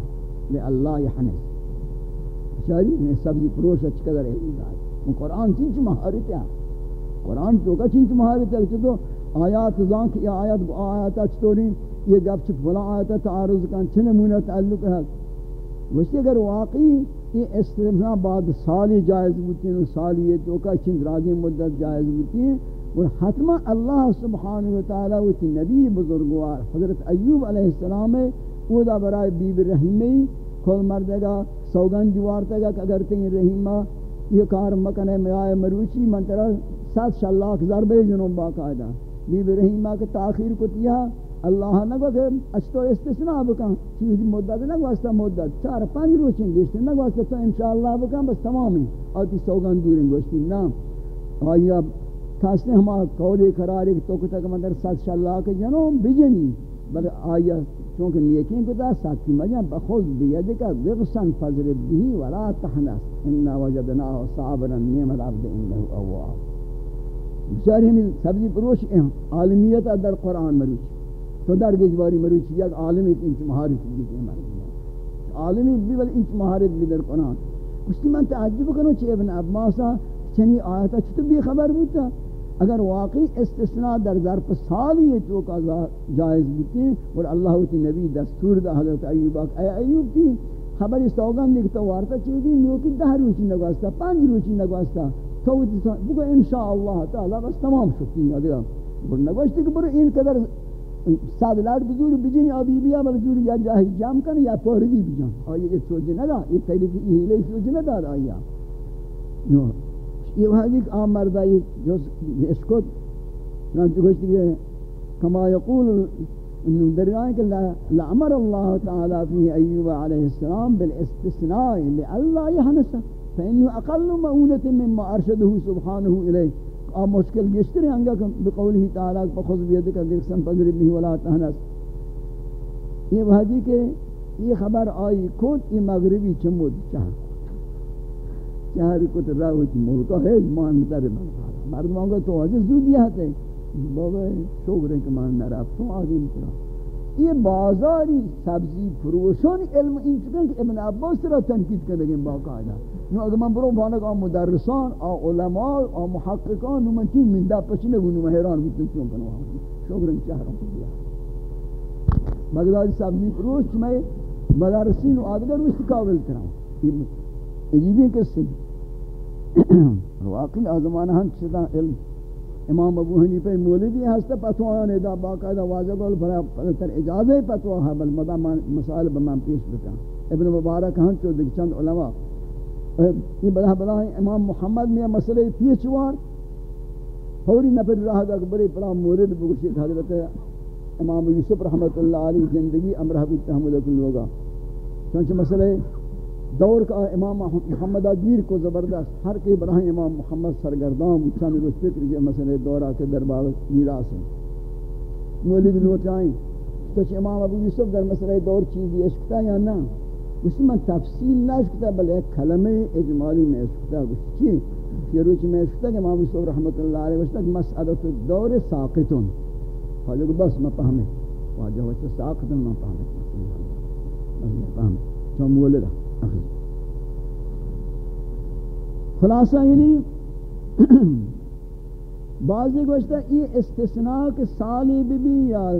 لله يحنس شاری میں سبزی پروش اچ قدر ہے قرآن چنچ مہارت ہے قرآن تو کا چنچ مہارت ہے تو آیات زان کی آیات آیات چطوری یہ گپ چھ فلاں آیات تعارض کان چھ نمونہ تعلق ہے وشی اگر واقعی یہ استثناء بعد سالی جائز ہوتی ہیں سالی یہ تو کا چند راگی مدت جائز ہوتی ہیں اور حتما اللہ سبحانہ وتعالی وتی نبی بزرگوار حضرت ایوب علیہ السلام وہ دا برائے بی بی رحیمی کھول مردے سوگن جوارتے گا کہ اگر تین رحیمہ یہ کار مکنے میں آئے مروچی، من ترہ سات شلاک ضربے جنوب باقاعدہ بی بی رحیمہ کے تاخیر کو تیا، اللہ نہ کہ اشتو استثناء بکن چیز مدت نہ واسطہ مدت چار پانچ روچیں گشتے نہ واسطہ تو انشاءاللہ بکن، بس تمام ہے. اور تی سوگن دوریں گوشتی. نا آئی اب کاستے ہما قولی قراری تو کتا کہ مدر سات شاللہ کے جنوم بجنی. بل آیا چونکہ نیکین کتا ساتی مجھا بخود بیدکا بغسن فضرب بھی ولا تحنس. انا وجدنا صابرا نیم العبد انہو اواب. بچاری ہمیں سبزی پروش ہیں عالمیت در قرآن مروچ. تو در گجواری مروچ یک عالمی انچ مہارت بھی کہ مروچ عالمی بھی بل انچ مہارت بھی در قرآن. کچھ من تعجب کرو چھے ابن عباسا چنی آیتا چھتو بھی خبر بودتا اگر واقعی استثناء در ظرف سالی تو کا جائز بودتی اور اللہ تی نبی دستور دا حضرت ایوب اے ایوب تی، خبری سوگن دیکھ وارتا چیزی نوکی دہ روچی نگواستا پانچ روچی نگواستا تو بگو انشاءاللہ تعالی بس تمام شکتی ہے دیگا بر نگوشتی کہ برو این قدر ساد لاٹ بزور بجنی آبی بیا بل جوری یا جاہی جام کن یا پوری بھی جان آئی یہ سوچ نہ دا یہ پہلے کی ہیلے سوچ نہ دا آیا نو یہ وحدی ایک عام مردہ یہ جو اس کو نانچہ گوشتی کہ کما یقول انہوں دریائیں کہ لعمر اللہ تعالی فی ایوب علیہ السلام بالاستثناء لئلا یحنسا فإنه أقل مؤونة مما أرشده سبحانه إليه. آ مشکل گشتر ہیں انگا بقوله تعالی فخذ بیدک درسن فضرب به ولا تهنس یہ وحدی کہ یہ خبر آئی کود یہ مغربی چمود چہر چہر کت راوچ ملکہ ہے، مان متر مردمان کو تو عزیز دو دیا ہے بابا شوگریں کہ مان نراب تو آگے مترا یہ بازاری سبزی فروشان علم این چکن کہ ابن عباس را تنقید کرنے گئے باقاعدہ نو اگر من برو بانک آن مدرسان، آن علماء آن محققان نو من چون من دا پچنے گو نو حیران بیتن چون کنو شکرن چہرم کو دیا بغداد سبزی فروش میں مدرسین و آدگر وشت قابل ترام عجیبی کسی واقعی آزمانہ ہم چیزا علم. امام ابو حنیفہ مولدی ہستا پتوان ادا باقاعدہ واضح گول بھرا تر اجازہ پتوا بل مدہ مسائل بمان پیش بکا ابن مبارک ہن چو دیکھ چند علماء یہ بلا بلا امام محمد میں مسئلہ پیچوار فوری نفر راہ دا بڑے بڑا مورد بگوشی حضرت امام یوسف رحمت اللہ علیہ زندگی امرہ بھی تحمل کل لوگا۔ چونچہ مسئلہ دور کا امام محمد اگیر کو زبردست، ہر کے براہ امام محمد سرگردان چند روز فکر کے مسئلہ دورہ کے دربار میراث ہیں۔ مولد لوٹائیں تو امام ابو یوسف در مسئلہ دور چیزی عشقتا یا نہ؟ اس میں تفصیل نہ عشقتا بل کلمہ اجمالی میں عشقتا اس چی یہ روچ میں عشقتا کہ امام یوسف رحمت اللہ علیہ وسلم مسئلہ دور ساقتن خالق بس میں پہمیں واجہ وچہ ساقتن میں پہمیں بس میں پہمیں چون مولدہ خلاصہ یعنی بعضی گوشتا یہ استثناء کے سالی بھی بھی یا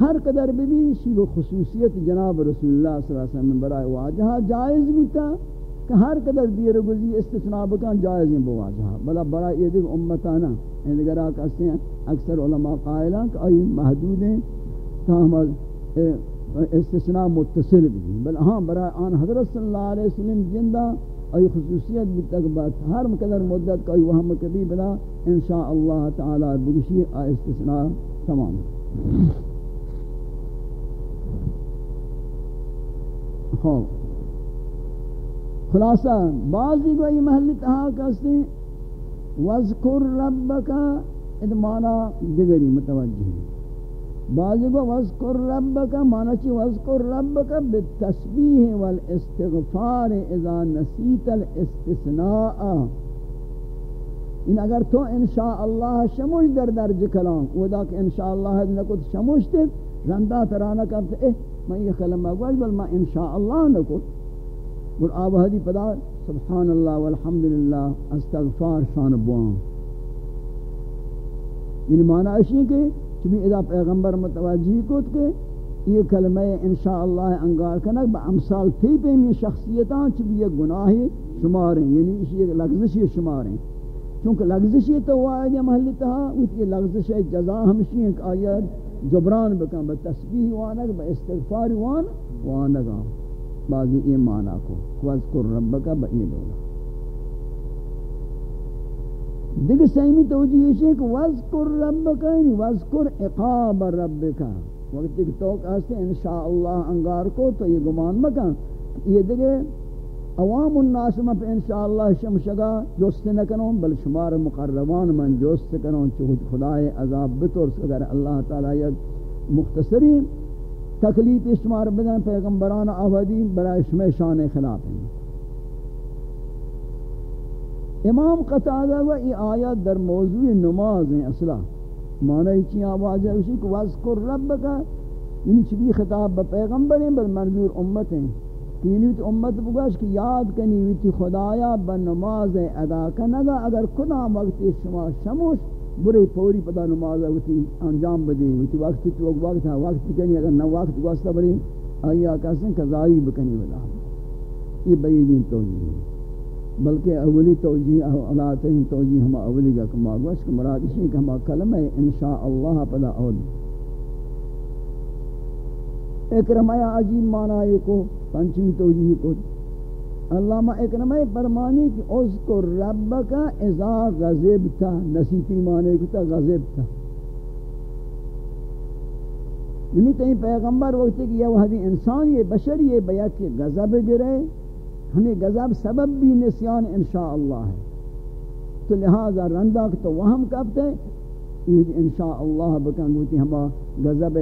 ہر قدر بھی شیو خصوصیت جناب رسول اللہ صلی اللہ علیہ وسلم برائے واجہا جائز بتا کہ ہر قدر دیر گزی استثناء بکان جائز ہیں بواجہا بلا برای یہ دیکھ امتانا یعنی ہیں دیگر آکھ اسے ہیں اکثر علماء قائلان کہ آئی محدود ہیں تاہم استثناء متصل بھی بل ہاں برای آن حضرت صلی اللہ علیہ وسلم جندہ ای خصوصیت بتک بات ہر مقدر مدت کوئی وہم کبھی بلا انشاءاللہ تعالی بگشی استثناء تمام ہاں خلاصہ، بعضی کو یہ محل تہا کہتے ہیں وذکر ربکا ادمانا دگری متوجہ بعضی کو وذکر ربکا مانا چی؟ وذکر ربکا بالتسبیح والاستغفار اذا نسیت الاستثناء۔ ان اگر تو انشاءاللہ شموش در درج کلام، وہ دا کہ انشاءاللہ نکت شموش تیت رندہ ترانہ کرتے، اے میں یہ کلمہ گوش بل میں انشاءاللہ نکت بل آبادی پدا سبحان اللہ والحمدللہ، استغفار شان بوان یعنی معنی اشی کہ چمی اذا پیغمبر متوجہ کت کے یہ کلمہ انشاءاللہ انگار کنک با امثال تھی پہ میں شخصیتاں چمی یہ گناہی شمار ہیں یعنی اسی ایک لغزشی شمار ہیں۔ چونکہ لغزشی تو واحد یا محلی تہا اس یہ لغزش جزا ہمشی ہیں کہ آیت جبران بکن، با تسبیح وانک با استغفار وان وانگا بعضی یہ معنی کو. وذکر ربک بئی دولا دیکھ سیمی توجیہ ہے کہ وذکر ربک یعنی وذکر اقاب ربک. وقت ایک توق آستے انشاءاللہ انگار کو، تو یہ گمان مکن. یہ دیکھے عوام الناس میں پہ انشاءاللہ شمشگا جوست نکنوں بل شمار مقربان من جوست کنوں چوہد خدای عذاب بطور اگر اللہ تعالی یک مختصری تکلیف شمار بدن، پیغمبران آبادی برای شمع شان خلاف ہیں۔ امام قطادہ و ای آیات در موضوع نماز ہیں، اصلا معنی چی آواز ہے، اسی کو وذکر رب کا یعنی چبی خطاب پیغمبر ہیں، بل منظور امت ہیں۔ کہ یعنی امت بگوش کہ یاد کنی ویتی خدایا با نماز ادا کنگا، اگر کنا وقت شما شموش، بری پوری پدا نماز ہوتی انجام بدی ہوتی وقت تو وقت ہے وقت کنی، اگر نہ وقت واسطہ بری، آیا کسن قضائی بکنی ولا یہ بیدین توجیہ بلکہ اولی توجیہ اولاتین توجیہ ہم اولی کا کما گوش کہ مراد اسی کہ ہم کلمہ انشاءاللہ پدا اول اکرمہ عجیب معنی کو پنچمی توجیہ کو علامہ اکرمہ فرمانی کہ اذکر ربک اذا غضبتا نسیتی معنی کتا غضبتا یعنی تہیں پیغمبر وقت کہ یہ وحدی انسان یہ بشر یہ بیا کہ غضب گرے، ہمیں غضب سبب بھی نسیان انشاءاللہ ہے۔ تو لہذا رندہ تو وہم کبتے یہ انشاءاللہ بکن گوتی ہما غضب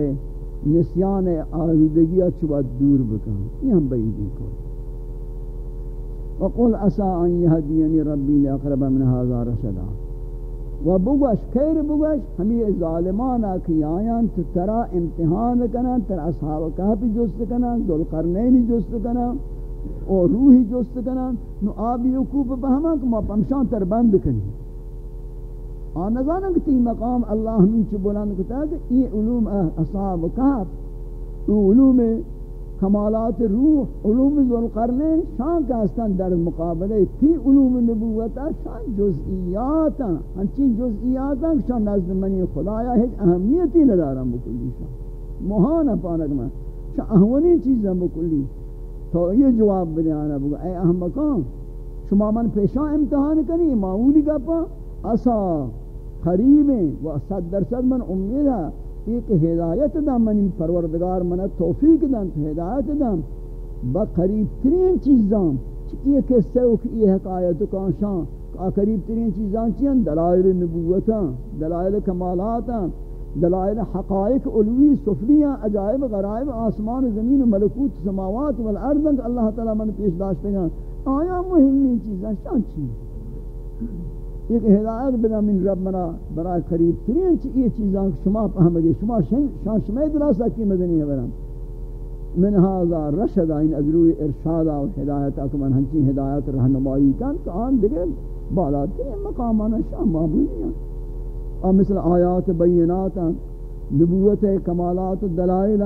نسیان آلودگی چوہ دور بکن یہ ہم بیدی کو وقل اسا ان يهديني ربي لاقرب من هذا رشدا. و بگوش، خیر بگوش ہمیں ظالمان کی آیان تو ترا امتحان کنا تر اصحاب کہف جست کنا ذل قرنین جست کنا اور روحی جست کنا نو آبی عقوب بہما کہ ما پمشان تر بند کنی آنگانا کہ تی مقام اللہ ہمیں چھ بلند کتا کہ یہ علوم اصحاب کہف علوم کمالات روح، علوم ذوالقرنین شان کا استان در مقابلے تھی علوم نبوتا شان جزئیاتا ہنچین جزئیاتا شان نزد منی خدایا ہے اہمیتی ندارم بکلی شان. مہانا پانک میں شان اہونی چیزیں بکلی تو یہ جواب بدیانا بگو اے احمقان، شما من پیشان امتحان کنی معمولی گپا اسا قریبیں و صد درصد من امید ہے. ایک ہدایت دا منی پروردگار منا توفیق دن ہدایت دن با قریب ترین چیزاں یہ قصہ او کہ یہ حکایت کا شان قریب ترین چیزاں چیئن دلائل نبوتاں دلائل کمالاتاں دلائل حقائق علوی سفلیاں عجائب غرائب آسمان زمین و ملکوت سماوات والارض اللہ تعالی من پیش داشتے ہیں آیا مہمی چیزاں؟ شان چیز؟ ایک ہدایت بنا من رب منا برای قریب ترین چی یہ چیزاں شما پہمگی شما شان شما دراسہ کی مدنی ہے برام من هذا رشد این ادروی ارشاد و ہدایت اکو من ہنچی ہدایت رہنمائی کن تو آن دیگر بالا ترین مقامانا شان معبودی ہیں اور مثل آیات بینات، نبوت کمالات دلائل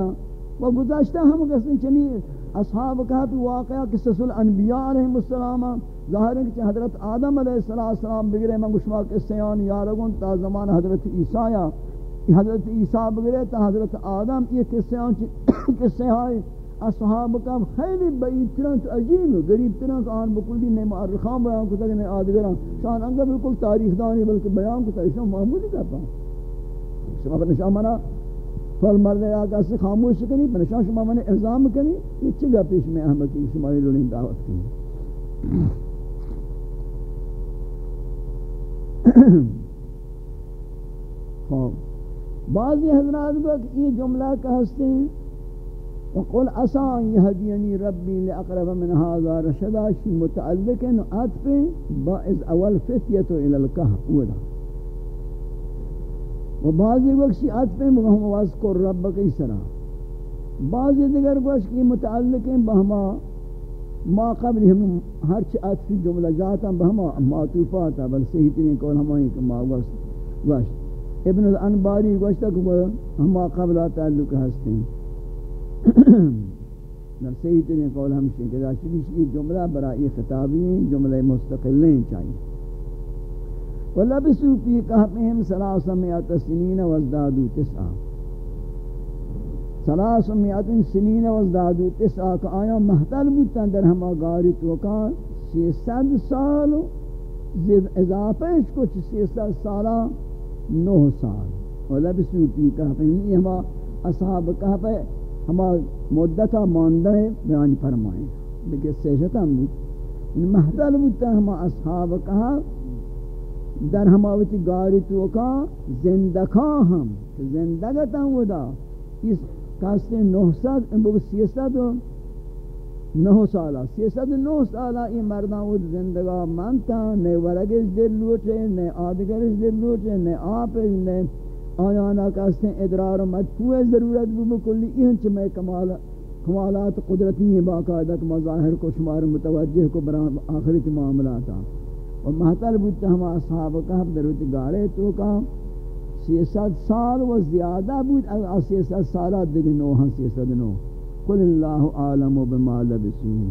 و گزشتہ ہم کسی چنی اصحاب کہا پی واقعہ قصص الانبیاء علیہ السلام ظاہر ہے کہ حضرت آدم علیہ السلام بگرے میں گشما قصیان یارگون تا زمان حضرت عیسیٰ حضرت عیسیٰ بگرے تا حضرت آدم، یہ قصیان قصیان اصحاب کا خیلی بعید تران تو عجیب، غریب تران کہ آن بکلی میں معرخان بیان کو تک میں آدگران. شان انگا بالکل تاریخ دانی، بلکہ بیان کو تک معمولی کرتا شما پر نشان منا فل مرد یا کسی خاموش کنی، پر نشان شما منا اعظام کنی، یہ چگا پیش میں احمد شما یہ لولین دعوت کنی بعضی حضرات کو یہ جملہ کا ہستے ہیں وقل عسى ان يهديني ربي لاقرب من هذا رشدا شي متعلق ان عطف باعث اول فتيه الى الكهف ودا وبعضی وقت عطف مغم واذكر ربك اسرا بعضی دیگر گوش کی متعلق ہیں بہما ما قبل ہم ہر چ عطف جملہ جاتا بہما معطوفات بل صحیح ترین کول ہمیں کہ ما گوش ابن الانباری گوش تک ہما قبل تعلق ہستے ہیں در صحیح ترین قول ہم سے کہ داشتی یہ جملہ برائی خطابی ہیں جملہ مستقلیں چاہیے. وَلَبِسُوا فِي كَهْفِهِمْ سَلَاسَمِيَةَ سِنِينَ وَازْدَادُوا تِسْعًا سَلَاسَمِيَةٍ سِنِينَ وَازْدَادُوا تِسْعًا کہ آیا محتل بودتا در ہما غاری توکا سیسد سال زید اضافہ اس کو سیسد سالہ نو سال وَلَبِسُوا فِي كَهْفِهِمْ یہ ہما اصحاب کہف ہما مدتا ماندہ ہے، بیان فرمائیں۔ لیکن سیشتا بود۔ محتل بودتا ہما اصحاب کہا۔ در ہما وچی گاری توکا زندکا ہم۔ زندگتا ودا۔ اس کاستے نو سات بگو سیست و نو سالا. سیست نو سالا یہ مردان ود زندگا منتا، نئے ورگش دل لوٹے، نئے آدگرش دل لوٹے، نئے آپش، نئے آیانا کہتے ہیں ادرار مدفوع ضرورت بھی مکلی این چھ میں کمال کمالات قدرتی ہیں باقاعدہ مظاہر کو شمار متوجہ کو برام آخرت معاملاتا اور محتل بودتا ہم اصحاب کہب دروت گارے تو کا سیست سال و زیادہ بود از سیست سالات دیکھ نو ہاں سیست نو. قل اللہ عالم بما لبسون.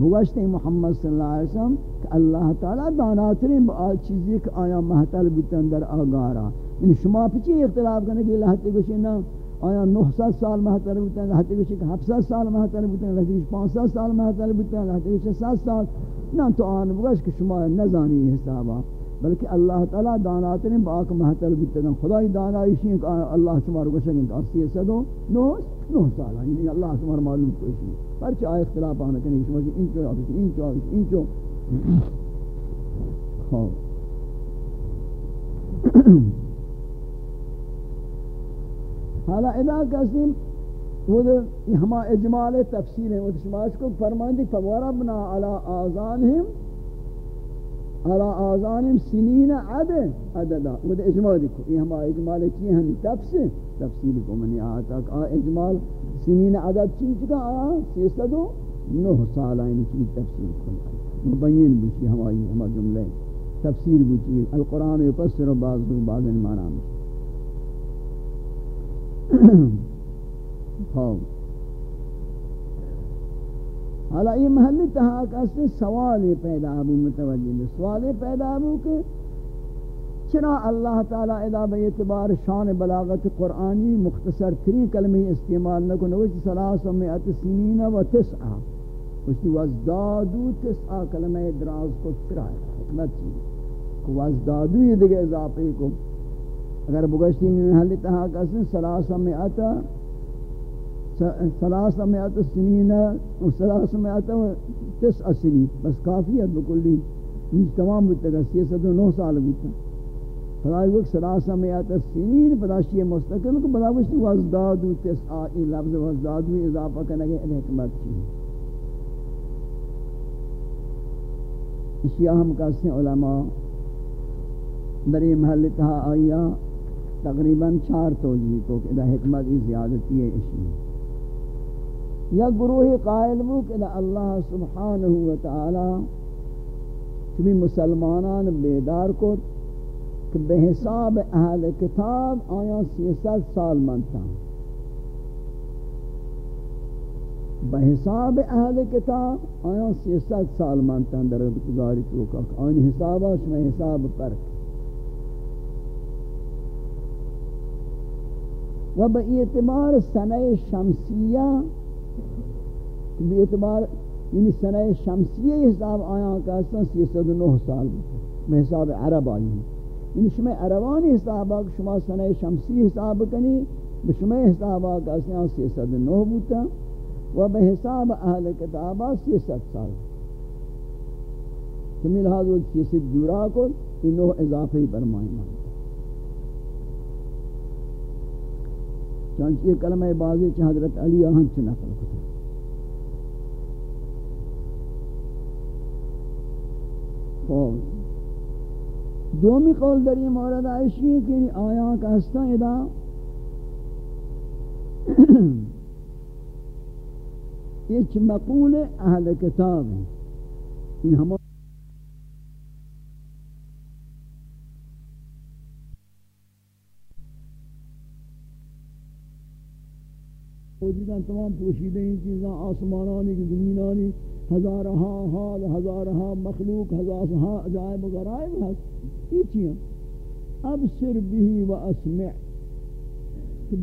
بگشت محمد صلی اللہ علیہ وسلم کہ اللہ تعالی داناترین با چیزی کہ آیا محتل بیتن در آگارا. یعنی شما پچی اختلاف کرنے کہ لہتی گوشی نا آیا 900 سال محتل بیتن لہتی گوشی کہ 700 سال محتل بیتن لہتی گوشی 500 سال محتل بیتن لہتی گوشی 7 سال. نا تو آن بگشت کہ شما نزانی حسابا. بلکہ اللہ تعالی داناترین با آکھ محتل بیتن خدای دانائشی کہ اللہ شما رو گوشن کہ سدو نو نو سال یعنی اللہ شما معلوم کوئی پرچہ آئے اختلاف آنا کنی شما جی انچو آفیس انچو آفیس انچو. خواب حالا ادا کسیم وہ ہما اجمال تفصیل ہیں، وہ شماش کو فرماندی فوربنا علی آزانہم علی آزانہم سنین عد عددا. وہ اجمال دیکھو. یہ ہما اجمال چیئے ہیں تفصیل تفصیل کو منی آتا کہ اجمال سنین عدد چیز کا آیا سیسد و نو سال آئین چیز تفسیر کن مبین بچی ہمائی ہما جملے تفسیر بچی القرآن یفسر بعض دو بعض المانا خواب حالا یہ محلی تحاک اس سوال پیدا ابو متوجہ سوال پیدا ابو کہ چرا اللہ تعالی ادا بے اعتبار شان بلاغت قرآنی مختصر تری کلمہ استعمال نہ کو نوچ سلاس و مئت سنین و تسعہ وشتی وزدادو تسعہ کلمہ دراز کو ترائے حکمت چیز۔ وزدادو یہ دیگه اضافے کو۔ اگر بگشتی میں حلی تہا کسن سلاس و مئت سلاس و مئت سنین و سلاس و مئت تسعہ سنین بس کافی ہے بکلی تمام بودتا گا سیست و نو سال بودتا خدای وقت سلاسہ میات سنین پداشی مستقل کو بلا وشتی وزدادو تسعائی لفظ وزدادو اضافہ کنگے حکمت چی اشیاء ہم کہتے ہیں علماء در یہ محل تہا آیا تقریباً چار توجیہ کو، کہ دا حکمت ہی زیادتی ہے اشیاء یا گروہ قائل مو کہ اللہ سبحانہ وتعالی چمی مسلمانان بیدار کو کہ بے حساب اہل کتاب آیا سیست سال منتا۔ بے حساب اہل کتاب آیا سیست سال منتا در گزاری چوکا آن حساب اس میں حساب پر۔ و با اعتبار سنہ شمسیہ بے اعتبار یعنی سنہ شمسیہ حساب آیا کہ سیست نو سال بے حساب عرب آئی ہیں یعنی شما عربانی حساب آگ شما سنہ شمسی حساب کنی بشما حساب آگ اسیان سی سد نو بوتا و بحساب اہل کتابہ سی ست سال. کمی لحاظ وہ سی ست جورا کو انہو اضافی برمائی مانتا چانچہ یہ کلمہ بازی چھ حضرت علی آہن چھ نقل کتا دومی قول در یہ مورد عائشی ہے کہ آیاں کا ہستا ادا چھ مقول اہل کتاب ہیں ان ہم موجودہ تمام پوشیدہ ہیں چیزاں آسمانانی کی زمینانی ہزارہا حال ہزارہا مخلوق ہزارہا عجائب و غرائب ہے یہ چیئے ابصر بھی و اسمع.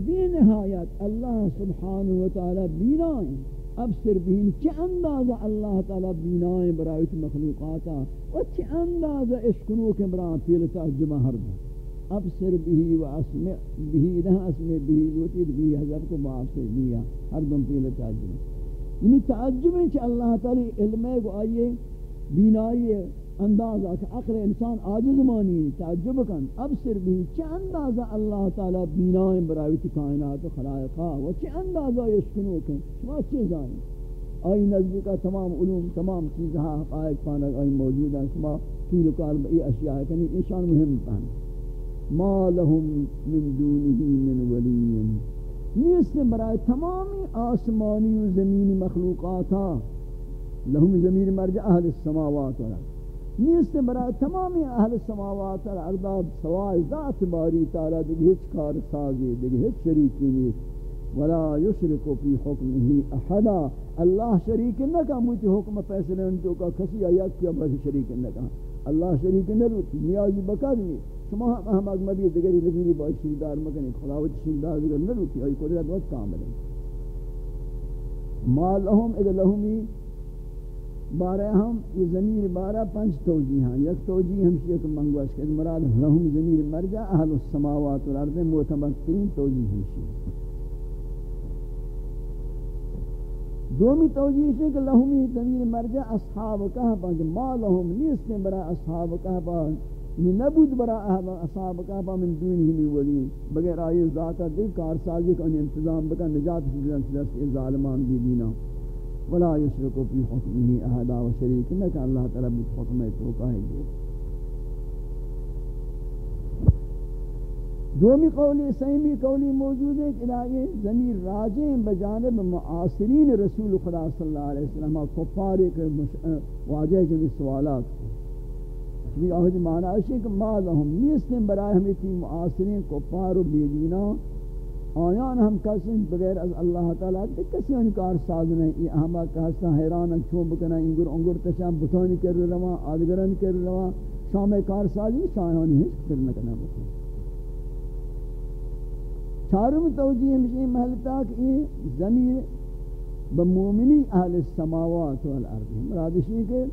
بے نہایت اللہ سبحانہ وتعالی بینائیں. ابصر بھی یعنی چی اندازہ اللہ تعالی بینائیں برایت مخلوقاتا و چی اندازہ اشکنو کے برای پیلتا جمع ہر دا ابصر بھی و اسمع. بھی دہاں اسمع بھی وطید بھی حضرت کو باپ سے دیا ہر دم پیلتا جمع یعنی تعجب ہے کہ اللہ تعالی علم ہے کو آئیے، بینائی اندازہ کہ عقل انسان عاجز مانی، تعجب کن۔ اب سر بھی چی اندازہ اللہ تعالی بینائی براویت کائنات و خلائقہ؟ و چی اندازہ یشکنو کن؟ شما چیز آئی آئی نزدی کا تمام علوم، تمام چیزہا حقائق پانک آئی موجود ہیں۔ شما کیلو کال ای اشیاء کنی انشان مهم پہن ما لهم من دونه من ولین۔ نیست برای تمامی آسمانی و زمینی مخلوقاتا، لهم زمین مرجع اہل السماوات والا نیست برای تمامی اہل السماوات والا ارداد سوائے ذات باری تعالی دیگه ہیچ کار سازی، دیگه ہیچ شریکی نیست. ولا یشرک فی حکمه احدا. اللہ شریک نہ کہ مجھے حکم فیصلے ان تو کا کسی آیا کیا بس شریک نہ کہ اللہ شریک نہ نیازی بکر نہیں شما هم ہم اگمدی دیگری نظیری با شیردار مکنی. خلاوت شیردار دیگر نروتی آئی قدرت وقت کامل ہے ما لهم اذا لهمی بارے ہم یہ ضمیر بارہ پنچ توجیہ ہیں یک توجیہ ہم شیئے شیئر منگوش کہ مراد لهم ضمیر مرجع اہل السماوات والارض معتبر ترین توجیہ ہم شیئر دومی توجیہ ہے کہ لہمی ضمیر مرجع اصحاب کہا کہبا ما لهم نیست برا اصحاب کہبا نبود برا اصحاب کہفا من دونی من ولی، بغیر آئی ذاتا دیکھ کارسازی کا انتظام بکا نجات شدن سلس کے ظالمان بھی دینا۔ ولا یشرکو فی حکمہی احدا و شریک نکا اللہ تعالی بیت حکم توقع ہے جو دومی قولی، سیمی قولی موجود ہے کہ یہ ضمیر راجیں بجانب معاصرین رسول خدا صلی اللہ علیہ وسلم، کفار کے واجہ جنی سوالات۔ کو بھی آہد معنی ہے کہ ما لهم نیستیں برای ہمیں تی معاصرین، کفار و بیدینا آیان ہم کسی بغیر از اللہ تعالیٰ دیکھ کسی انکار ساز نہیں یہ احمد کہستا حیرانا چون بکنا انگر انگر تشام بتانی کر روا، آدگران کر روا. شام کار سازی شایانی ہے پھر نکنا بکنا چارم توجیہ ہمشہ محلتا کہ یہ ضمیر بمومنی اہل السماوات والارض. مرادشی کہ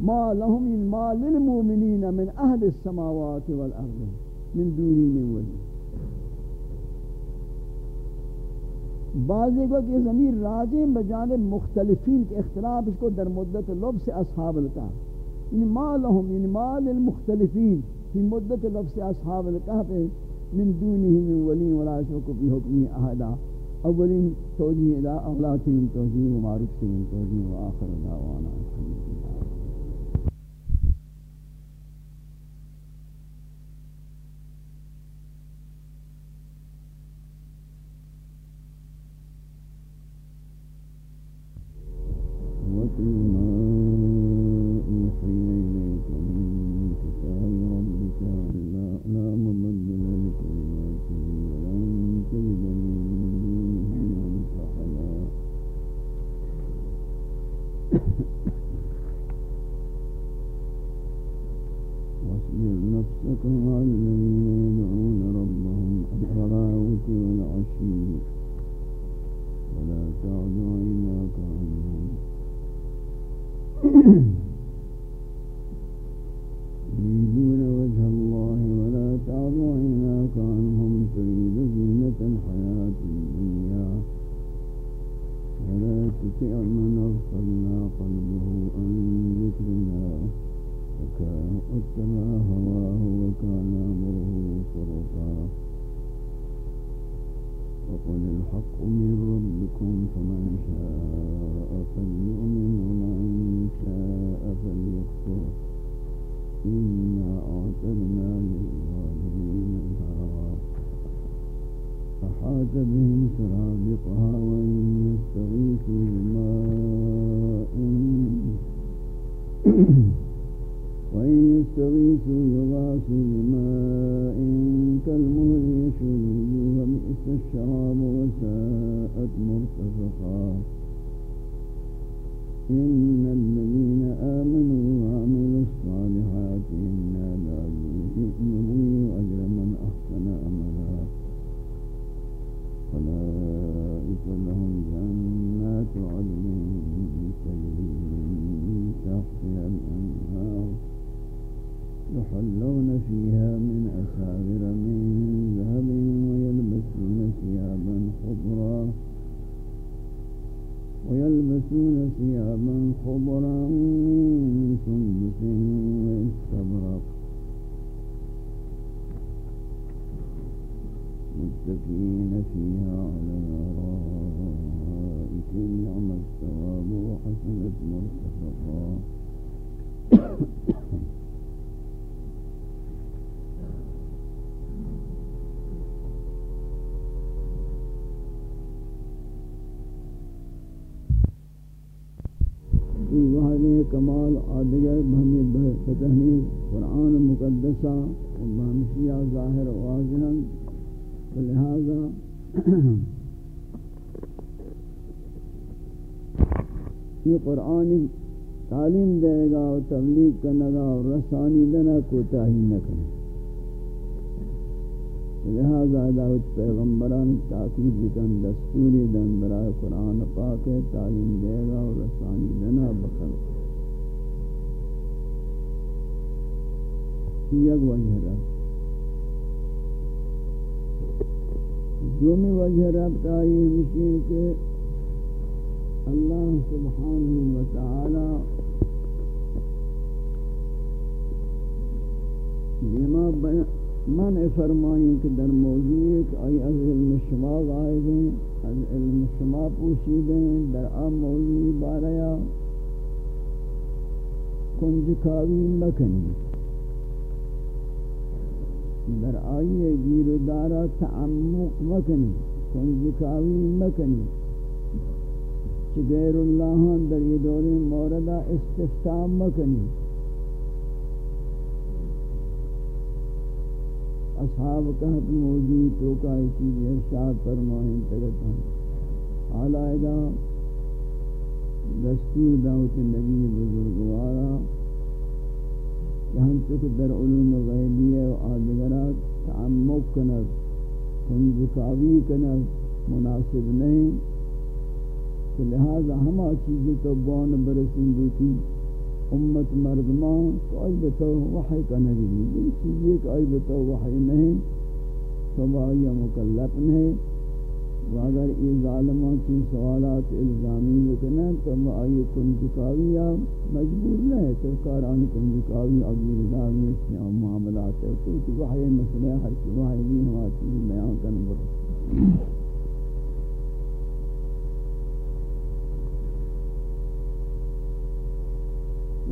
ما لهم من ما للمؤمنين من أهل السماوات والأرض من دوني من ولی بعضی کو کہ ضمیر راجم بجانب مختلفین کے اختلاف اس کو در مدت لفظ اصحاب الکهف یعنی ما لهم یعنی ما للمختلفین فی مدت لفظ اصحاب الکهف من دونه من ولی ولا شک فی حکمه احدا. اولین توجیہ إلى اولاتین توجیہ و معروف توجیہ و آخر دعوانا. الحمدللہ ظاہر کمال آدگر بہمی فتحنی قرآن مقدسہ و بہمشیہ ظاہر واضحا لہذا یہ قرآن تعلیم دے گا اور تبلیغ کرنے گا اور رسانی دینا کوتاہی نہ کرے۔ لہذا دعوت پیغمبران تاکید کن دستوری دن برای قرآن پاک تعلیم دے گا اور رسانی دینا بخل. یک وجہ رب. جو میں وجہ رب تائی ہمشیر کے اللہ سبحانہ وتعالی دیما من فرمائیں کہ در موضوع ایک آئی از علم شما غائب ہیں از علم شما پوشید ہیں در آم موضوع باریا کنجکاوی مکنی در آئی گیر دارا تعمق مکنی کنجکاوی مکنی چگیر اللہ در یہ دور موردہ استفتام مکنی اصحاب کہت موجود تو کا چیز ارشاد فرمائیں تگت ہم آلائدہ دستور دعوت نبی بزرگوارا کہ ہم چک در علوم غیبیہ و آدگرات تعمق کنر، کنجکاوی کنر مناسب نہیں، تو لہذا ہما چیزیں تو بان برسن دوتی امت مردمان کو آئی بتاو وحی کا نگی دی چیزی کہ آئی بتاو وحی نہیں تو بایا مکلف نہیں۔ و اگر یہ ظالمان کی سوالات الزامی لکنے تو آئی کنجکاوی مجبور نہیں تو کنجکاوی اگلی رداوی اس میں معاملات ہے تو وحی مسئلہ ہر کی وحی بھی ہوا چیز بیان کرنے برس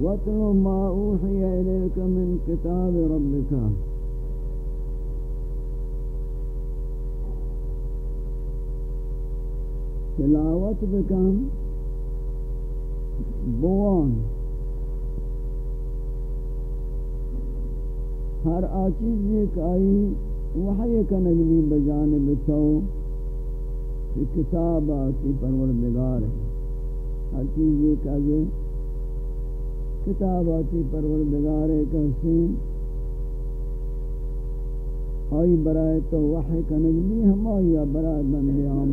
واتل ما اوحي اليك من كتاب ربك تلاوت بکن، بوان. ہر آچیز ایک آئی وحی کنگلی بجانب تو، کہ کتاب آتی پروردگار ہے. ہر چیز ایک آئی کتاباتی پروردگار کہسیں آئی برائے تو وحی کنگلی ہمائی برائے بندے عام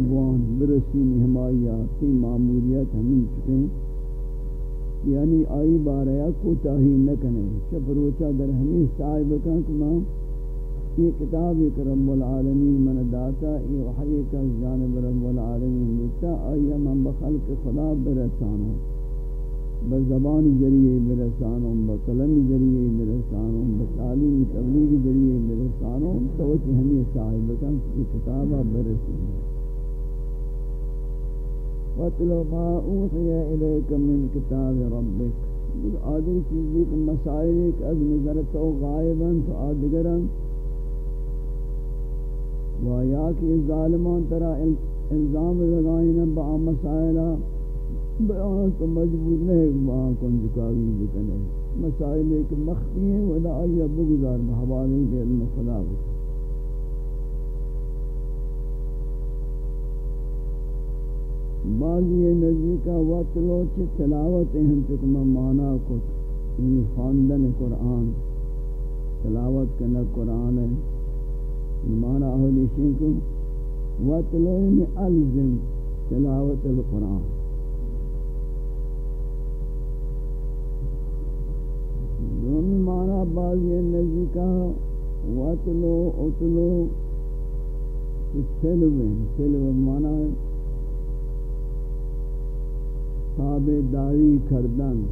برسینی ہمائی تی معمولیت ہمیں چکیں یعنی آئی بارے کوتاہی نہ کنے چپروچا در ہمیں صاحب کہاں کہ یہ کتاب ایک رب العالمین من داتا، یہ وحی کا جانب رب العالمین دیتا آیا من بخلق خدا برسانوں بزبان ذریعے برسانوں بقلم ذریعے برسانوں بتعلیم تبلیغ ذریعے برسانوں توچی ہمیں صاحب کن یہ کتابہ برسانوں وَاتْلُ مَا أُوحِيَ إِلَيْكَ مِنْ كِتَابِ رَبِّكَ۔ آدھر چیزی کے مسائل، ایک از نظر تو غائباً، تو آدھگراً۔ و کہ ظالمان ترا الزام لگائیں با مسائلہ۔ بیان تو مجبور نہیں با کن جکاوی بکنے مسائل ایک مخفی ہیں، ودا آئیہ بگزار محوالی کے علم خدا بکنے بعضی نزدیکا وطلو چی تلاوت ہم چکم مانا کت یعنی خاندن قرآن۔ تلاوت کرنا قرآن ہے۔ مانا اہلی شنکو وطلو یعنی الزم تلاوت القرآن۔ دومی مانا بعضی نزدیکا وطلو اتلو تلو تلو مانا ہے۔ تابداری کردن۔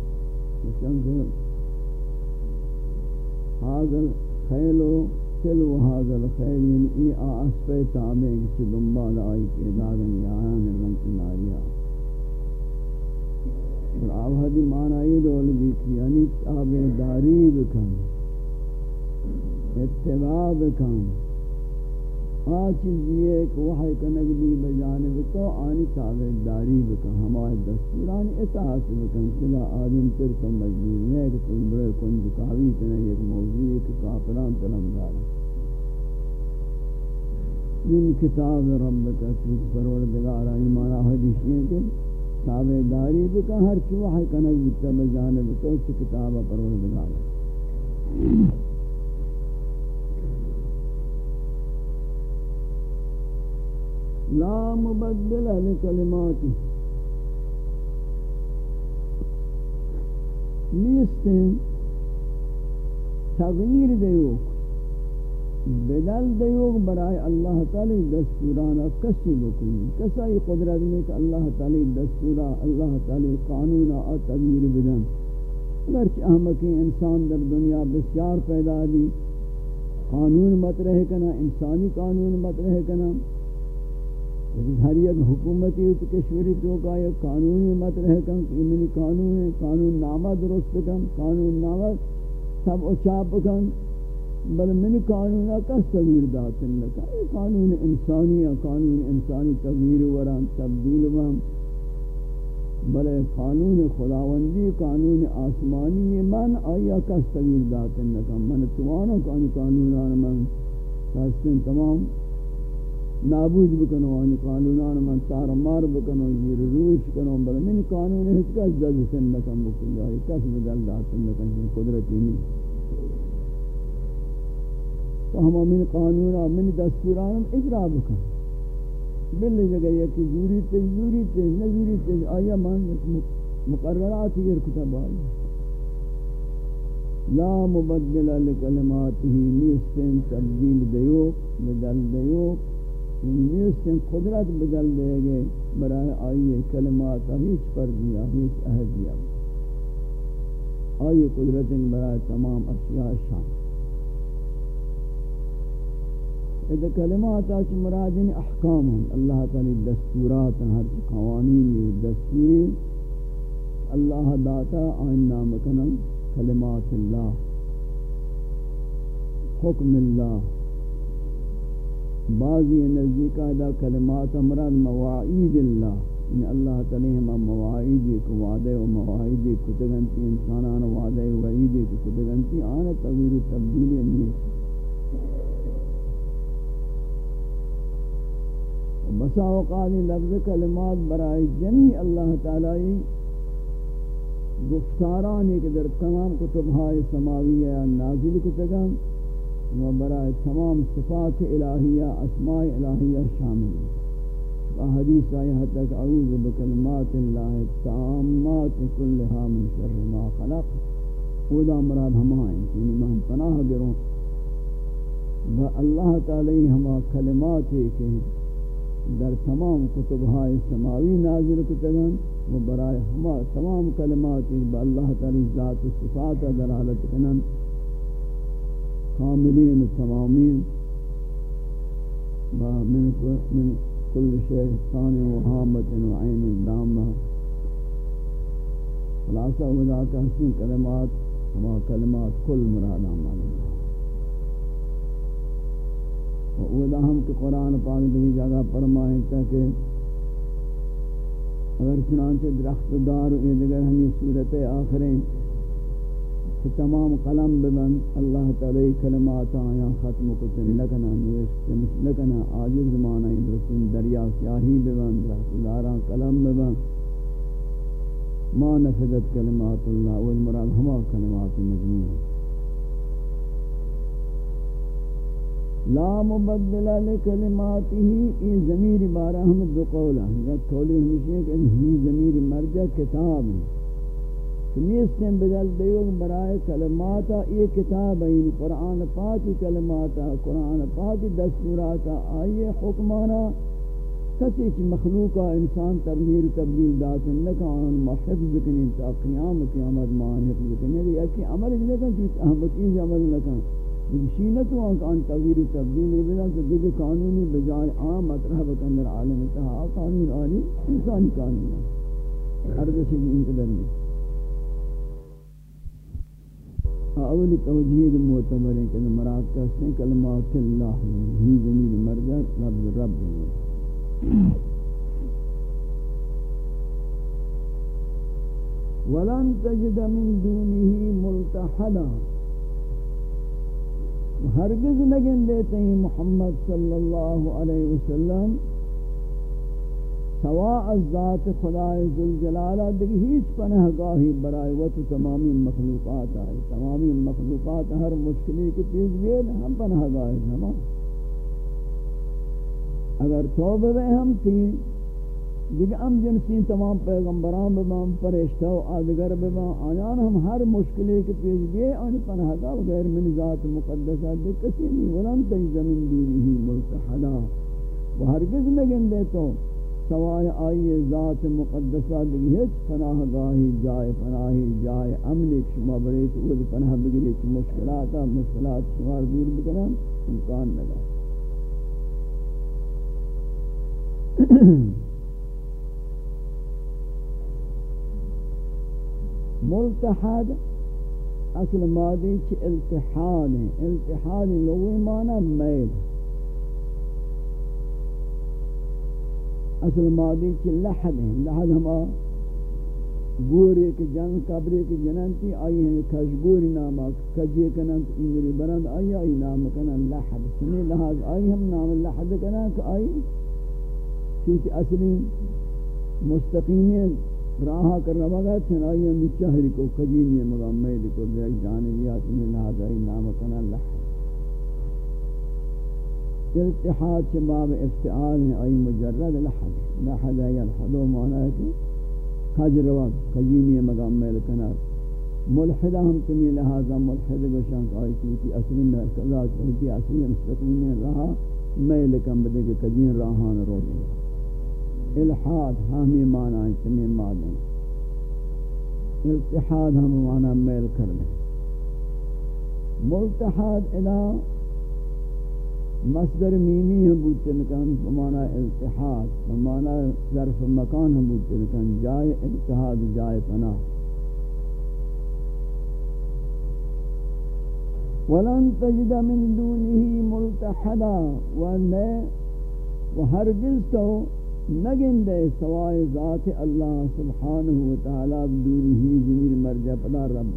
حاضر خیل و تل و حاضر خیل یعنی ای آسپ تابع کسی دنبال آئی کے داغن یا آیان رنچ ناریا اور آبادی معنی دول بھی کی یعنی تابداری بکن، اتباع بکن۔ آ چیز یہ کہ وحی کنگ بھی بجانب تو، آنی تابع داری بکن، ہمارے دستوران اطاعت بکن، چلا آدم تر تو مجبور نہیں کہ تم بڑے کن جکاوی کنے ایک موضوع ہے کہ کافران تلمدار من کتاب رب کا چیز پروردگار ایمانا حدیثی ہے کہ تابع داری بکن ہر چی وحی کنگ بھی بجانب تو چی کتاب پروردگار ہے۔ لا مبدل لکلماتی نیستیں تغییر دیوک بدل دیوک برای اللہ تعالی دستورانا کسی بکنی کسائی قدرت میں کہ اللہ تعالی دستورا اللہ تعالی قانون قانونا تغییر بدن۔ اگرچہ احمقی انسان در دنیا بسیار پیدا بھی، قانون مت رہے کنا، انسانی قانون مت رہے کنا ہر یک حکومتی تو کشمیری تو کا یہ قانونی مت رہ کن کہ منی قانون ہے قانون نامہ درست کن، قانون نامہ سب اچاپ کن بل من قانون کا تغییر داتن لکا یہ قانون انسانی ہے، قانون انسانی تغییر وران تبدیل وران بلے قانون خداوندی، قانون آسمانی من آیا کس تغییر داتن لکا من توانو قانون آن من۔ تمام۔ نابود بکنو آنی قانونان من۔ تار مار بکنو، زیر روش کنو بل من قانون ہے کس زد سن لکن بکن۔ جائی کس بدل داتن لکن جن قدرتی نہیں۔ تو ہم من قانون من دستوران اجرا بکن. بل جگہ یہ کہ زوری تے زوری تے نزوری تے، آیا من مقررات یہ کتاب آئی. لا مبدل لکلماته نیستن تبدیل دیوک بدل دیوک نیستن قدرت بدل دے گے برای آئیے کلمات، ہیچ پر دیا ہیچ عہد دیا آئیے قدرت برای تمام اشیاء شان. اذا کلمات آچ مرادین احکام ہیں، اللہ تعالی دستورات ہر قوانین و دستور اللہ داتا آئین نام کنن، کلمات اللہ، حکم اللہ۔ بعضی نزدیک ادا کلمات مراد مواعید اللہ۔ ان اللہ تعالی ہم مواعید کو وعدے و مواعید کو تگنتی انسانان وعدے و وعید کو تگنتی آن تغییر و تبدیل نہیں بسا اوقات لفظ کلمات برائے جمی اللہ تعالی گفتارانی کہ در تمام کتب ہائے سماویہ نازل کتگن و برای تمام صفات الہیہ اسماء الہیہ شامل ہے حدیث آئی حتی اعوذ بکلمات اللہ تامات کلها من شر ما خلق. خدا مراد ہمائیں یعنی کہ ہم پناہ گروں با اللہ تعالی ہما کلمات کہ در تمام کتب ہائے سماوی نازل کتگن و برائے ہما تمام کلمات با اللہ تعالی ذات و صفات دلالت کنن کاملین و تمامین با من, من کل شیطان و حامت و عین دامہ خلاصہ ودا کا حسن کلمات ہما کلمات کل مراد آمالی اولا ہم کہ قرآن پاک دی جگہ فرمائیں تاکہ اگر چنانچہ درخت دار و دیگر ہمیں صورت آخریں کہ تمام قلم ببن اللہ تعالی کلمات آیا، ختم کو چن لکنا نویس لکنا آجز زمانہ درستن دریا سیاہی ببن درخت دارا قلم ببن ما نفذت کلمات اللہ والمراد ہما کلمات مجموعہ۔ لا مبدل لکلماته، این ضمیر بارہ ہم دو قولا یا قولی ہمیشہ ہے کہ ہی ضمیر مرجع کتاب ہے۔ کہ نیستیں بدل دیوگ برائے کلماتا، یہ کتاب ہے یعنی قرآن پاکی کلماتا، قرآن پاکی دستوراتا، آئیے حکمانا۔ کسی چی مخلوقا، انسان تبدیل تبدیل داتن لکا آن ما حفظ کنین تا قیام قیامت ما حفظ کنین یا کہ عمل لکن چیز احمدین عمل لکن بشینت وان کان تغییر تبدیل بنا تو دیگر قانونی بجائے عام مطلب مطرح بکندر عالم تہا قانون آلی انسانی قانون ہے۔ عرض سے بھی انتظر نہیں۔ اولی توجید معتبر ہے کہ مراد کہتے ہیں کلمات اللہ ہی زمین مرجع، لفظ رب ولن تجد من دونه ملتحدا۔ ہرگز نگن دیتے ہیں محمد صلی اللہ علیہ وسلم سواء ذات خدای ذوالجلالہ دیکھ، ہیچ پناہ گاہی برائے وہ تو تمامی مخلوقات آئے، تمامی مخلوقات ہر مشکلی کے پیش گئے، ہم پناہ گاہی ہم۔ اگر توبہ بے ہم تھی دیگه ام جنسی تمام پیغمبران ببان پرشتہ و آدگر ببان آیان ہم ہر مشکلی کے پیش گئے آنی پناہ دا غیر من ذات مقدسہ دے کسی نہیں ولن تی زمین دونی ہی ملتحدا. و ہرگز نگن دے تو. سوائے آئیے ذات مقدسہ دیگه ہیچ پناہ گاہی جائے پناہی جائے امن ایک شما برے تو وہ پناہ بگری چھ مشکلاتا مشکلات شمار دور بکنن، امکان لگا ملتحد. اصل مادی چی؟ التحاد ہیں التحاد لغوی معنی میل. اصل مادی چی؟ لحد. ہیں لحد ہما گوری کے جن قبری کے جننتی آئی یعنی ہیں کشگوری ناما کجی کنن انگری برند آئی آئی نام کنن لحد. سنی لحاظ آئی ہم نام لحد کنن کہ آئی چونکہ اصلی مستقیمی راہا کرنا مگا چنائی ہم چہری کو کجینی مگا میل کو دیکھ جانبیات میں لہذا نام کنا اللہ۔ اتحاد سے باب افتعال ہیں ای مجرد لحد لحد ہے الحد و معنی ہے کہ خجر وقت کجینی مگا میل کنا۔ ملحدہ ہم تمہیں لہذا ملحد بشان کہ آئی چیتی اصلی میں قضا چیتی اصلی مستقیم رہا میل کم بدے کہ کجین راہان رو دے۔ الحاد ہمی معنی چمی مادن التحاد ہم معنی میل کر لیں ملتحاد ادا مصدر میمی ہم بودتن کن بمعنی التحاد بمعنی ظرف مکان ہم بودتن کن جائے التحاد جائے پناہ ولن تجد من دونه ملتحدا و ہرگز تو نگن دے سوائے ذات اللہ سبحانہ وتعالی دوری ہی زمیر مرجع پدا رب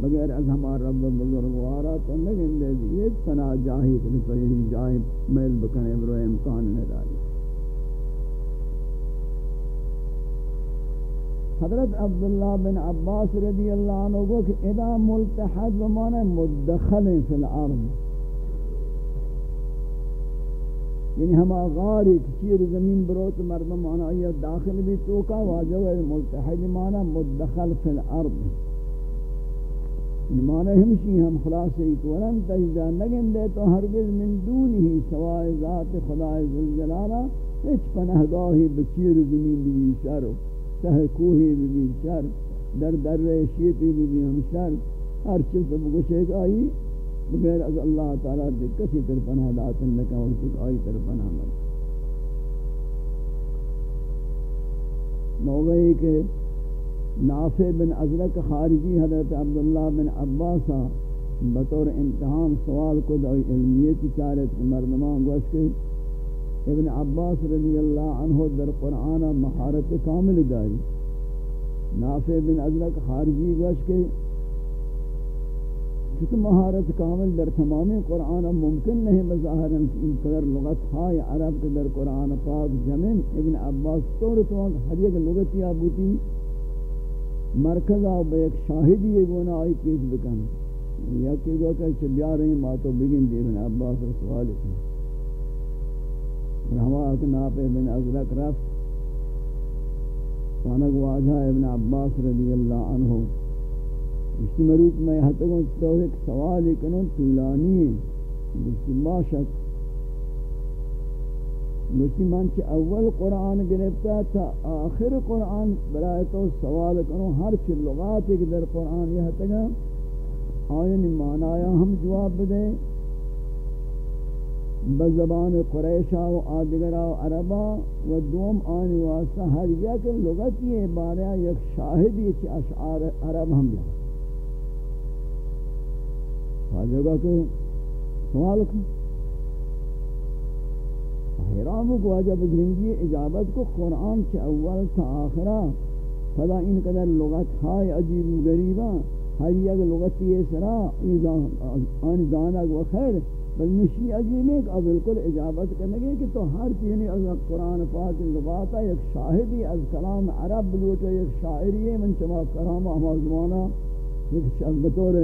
بغیر از ہمار رب بزرگوارا تو نگن دے یہ پناہ جاہی کنی پہلی جاہی میل بکنے برو امکان نہ ڈالی حضرت عبداللہ بن عباس رضی اللہ عنہ کو کہ ادا ملتحد بمانے مدخل فی الارض۔ یعنی ہم غار ایک چیر زمین بروت مردم آنا آیا داخل بھی توکا واجہ ہے، ملتحد مانا مدخل فی الارض۔ معنی ہمشی ہم خلاصی کولن تجدہ نگن دے تو ہرگز من دونی سوائے ذات خدای ذوالجلالہ ہچ پناہگاہی بچیر زمین بھی شر تہ کوہی بھی شر، در در شیپی بھی ہم شر۔ ہر چیز بگوشے گا آئی بغیر از اللہ تعالی دے کسی تر پناہ داتن لکا وقت آئی تر پناہ مل موقعی کہ نافع بن ازرق خارجی حضرت عبداللہ بن عباسا بطور امتحان سوال کو دعوی علمیت چارت مردمان گوش کے ابن عباس رضی اللہ عنہ در قرآن مہارت کامل داری نافع بن ازرق خارجی گوش کے چونکہ مہارت کامل در تمامی قرآن ممکن نہیں بظاہر ان قدر لغت ہائے عرب کے در قرآن پاک جمن ابن عباس طور تو ہر ایک لغت یا بوتی مرکز آو با ایک شاہدی یہ گونا آئی پیش بکن۔ یا کہ گو کہ چھ بیا رہی ماتو بگن دی ابن عباس رسوالی کن رہوا اکناپ ابن ازرق رفت۔ وانک واجہ ابن عباس رضی اللہ عنہ۔ اسی مروچ میں یہاں تک تو ایک سوال کنوں طولانی ہے باشک مسلمان چ اول قرآن گرفتا تا آخر قرآن برای تو سوال کرو ہر چ لغات ایک در قرآن یہ تگا آئین معنایا ہم جواب دیں بزبان قریشہ و آدگرہ و عربہ و دوم آن واسطہ ہر یک لغت یہ بارہ یک شاہد یہ اشعار عرب ہم جائے لیں جگہ کہ سوال کرو حیران کو واجب گرنگی اجابت کو قرآن سے اول تا آخرہ فلا ان قدر لغت ہائے عجیب و غریبا ہر یک لغت یہ سرا آن دانک و خیر، بل نشی عجیب ہے کہ بالکل اجابت کرنے گے کہ تو ہر چیزیں از قرآن پاک لغاتا ایک شاہدی از کلام عرب لوٹے، ایک شاعری ہے، من چما کرام ہما زمانہ ایک بطور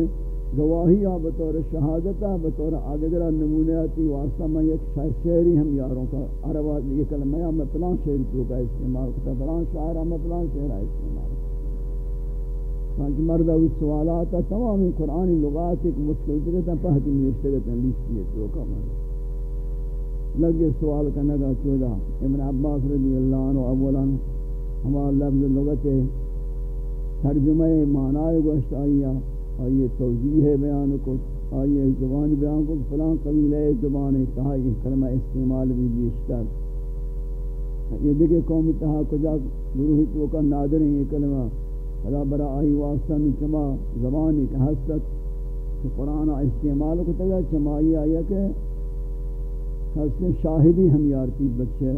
گواہی یا بطور شہادتا بطور آدگرہ نمونیاتی واسطہ میں ایک شہری ہم یاروں کا عربہ یہ کلمہ یا میں پلان شہری تو کا استعمال کرتا پلان شاعرہ میں پلان شہرہ استعمال کرتا مردہ اس سوالات تمامی قرآنی لغات ایک مشکل تکتا پہتی نوشتے گتا لیستی ہے تو کا مرد۔ لگے سوال کا نگا چودہ ابن عباس رضی اللہ عنہ اولا ہمارا لفظ لغت ترجمہ معنی گوشت آئیہ۔ آئیے توضیح بیان کو، آئیے زبان بیان کو فلان قبیلہ زبان کہا یہ کلمہ استعمال بھی بیشتر یہ دیکھے قوم تہا کجا گروہ تو کا نادر ہیں یہ کلمہ۔ خدا برا آئی واسطہ چما زبانی کہ حسد کہ قرآن استعمال کو تگا چمائی آیا کہ حسد شاہدی ہم یارتی بچے